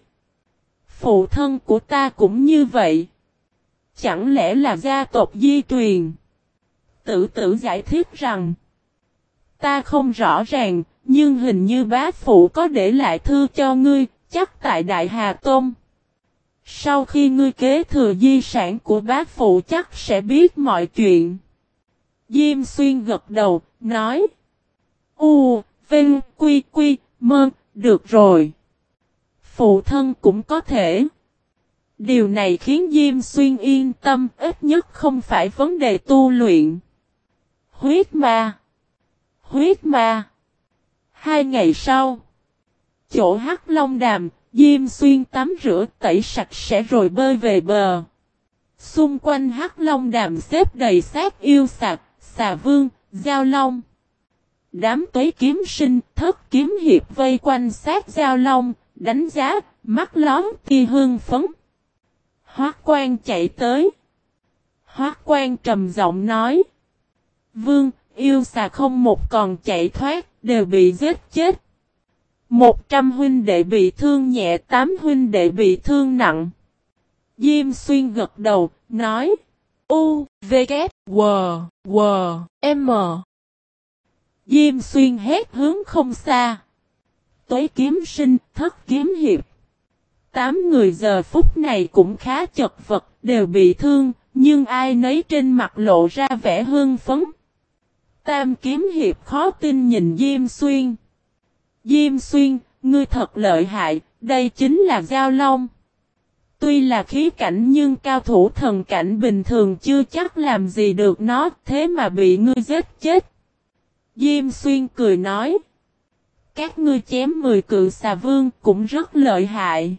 Phụ thân của ta cũng như vậy. Chẳng lẽ là gia tộc di truyền? Tử tử giải thích rằng. Ta không rõ ràng, nhưng hình như bá phụ có để lại thư cho ngươi, chắc tại Đại Hà Tôn. Sau khi ngươi kế thừa di sản của bá phụ chắc sẽ biết mọi chuyện. Diêm xuyên gật đầu, nói. U, Vinh, Quy, Quy, Mơ, được rồi. Phụ thân cũng có thể. Điều này khiến Diêm Xuyên yên tâm ít nhất không phải vấn đề tu luyện. Huyết ma. Huyết ma. Hai ngày sau. Chỗ hắc long đàm, Diêm Xuyên tắm rửa tẩy sạch sẽ rồi bơi về bờ. Xung quanh hắc long đàm xếp đầy xác yêu sạc, xà vương, giao long. Đám tuế kiếm sinh, thất kiếm hiệp vây quanh xác giao long, đánh giá, mắt lón thi hương phấn. Hoác quan chạy tới. Hoác quan trầm giọng nói. Vương, yêu xà không một còn chạy thoát, đều bị giết chết. Một trăm huynh đệ bị thương nhẹ, tám huynh đệ bị thương nặng. Diêm xuyên gật đầu, nói. U, V, K, W, W, M. Diêm xuyên hét hướng không xa. Tối kiếm sinh, thất kiếm hiệp. Tám người giờ phút này cũng khá chật vật, đều bị thương, nhưng ai nấy trên mặt lộ ra vẻ hương phấn. Tam kiếm hiệp khó tin nhìn Diêm Xuyên. Diêm Xuyên, ngươi thật lợi hại, đây chính là Giao Long. Tuy là khí cảnh nhưng cao thủ thần cảnh bình thường chưa chắc làm gì được nó, thế mà bị ngươi giết chết. Diêm Xuyên cười nói. Các ngươi chém 10 cự xà vương cũng rất lợi hại.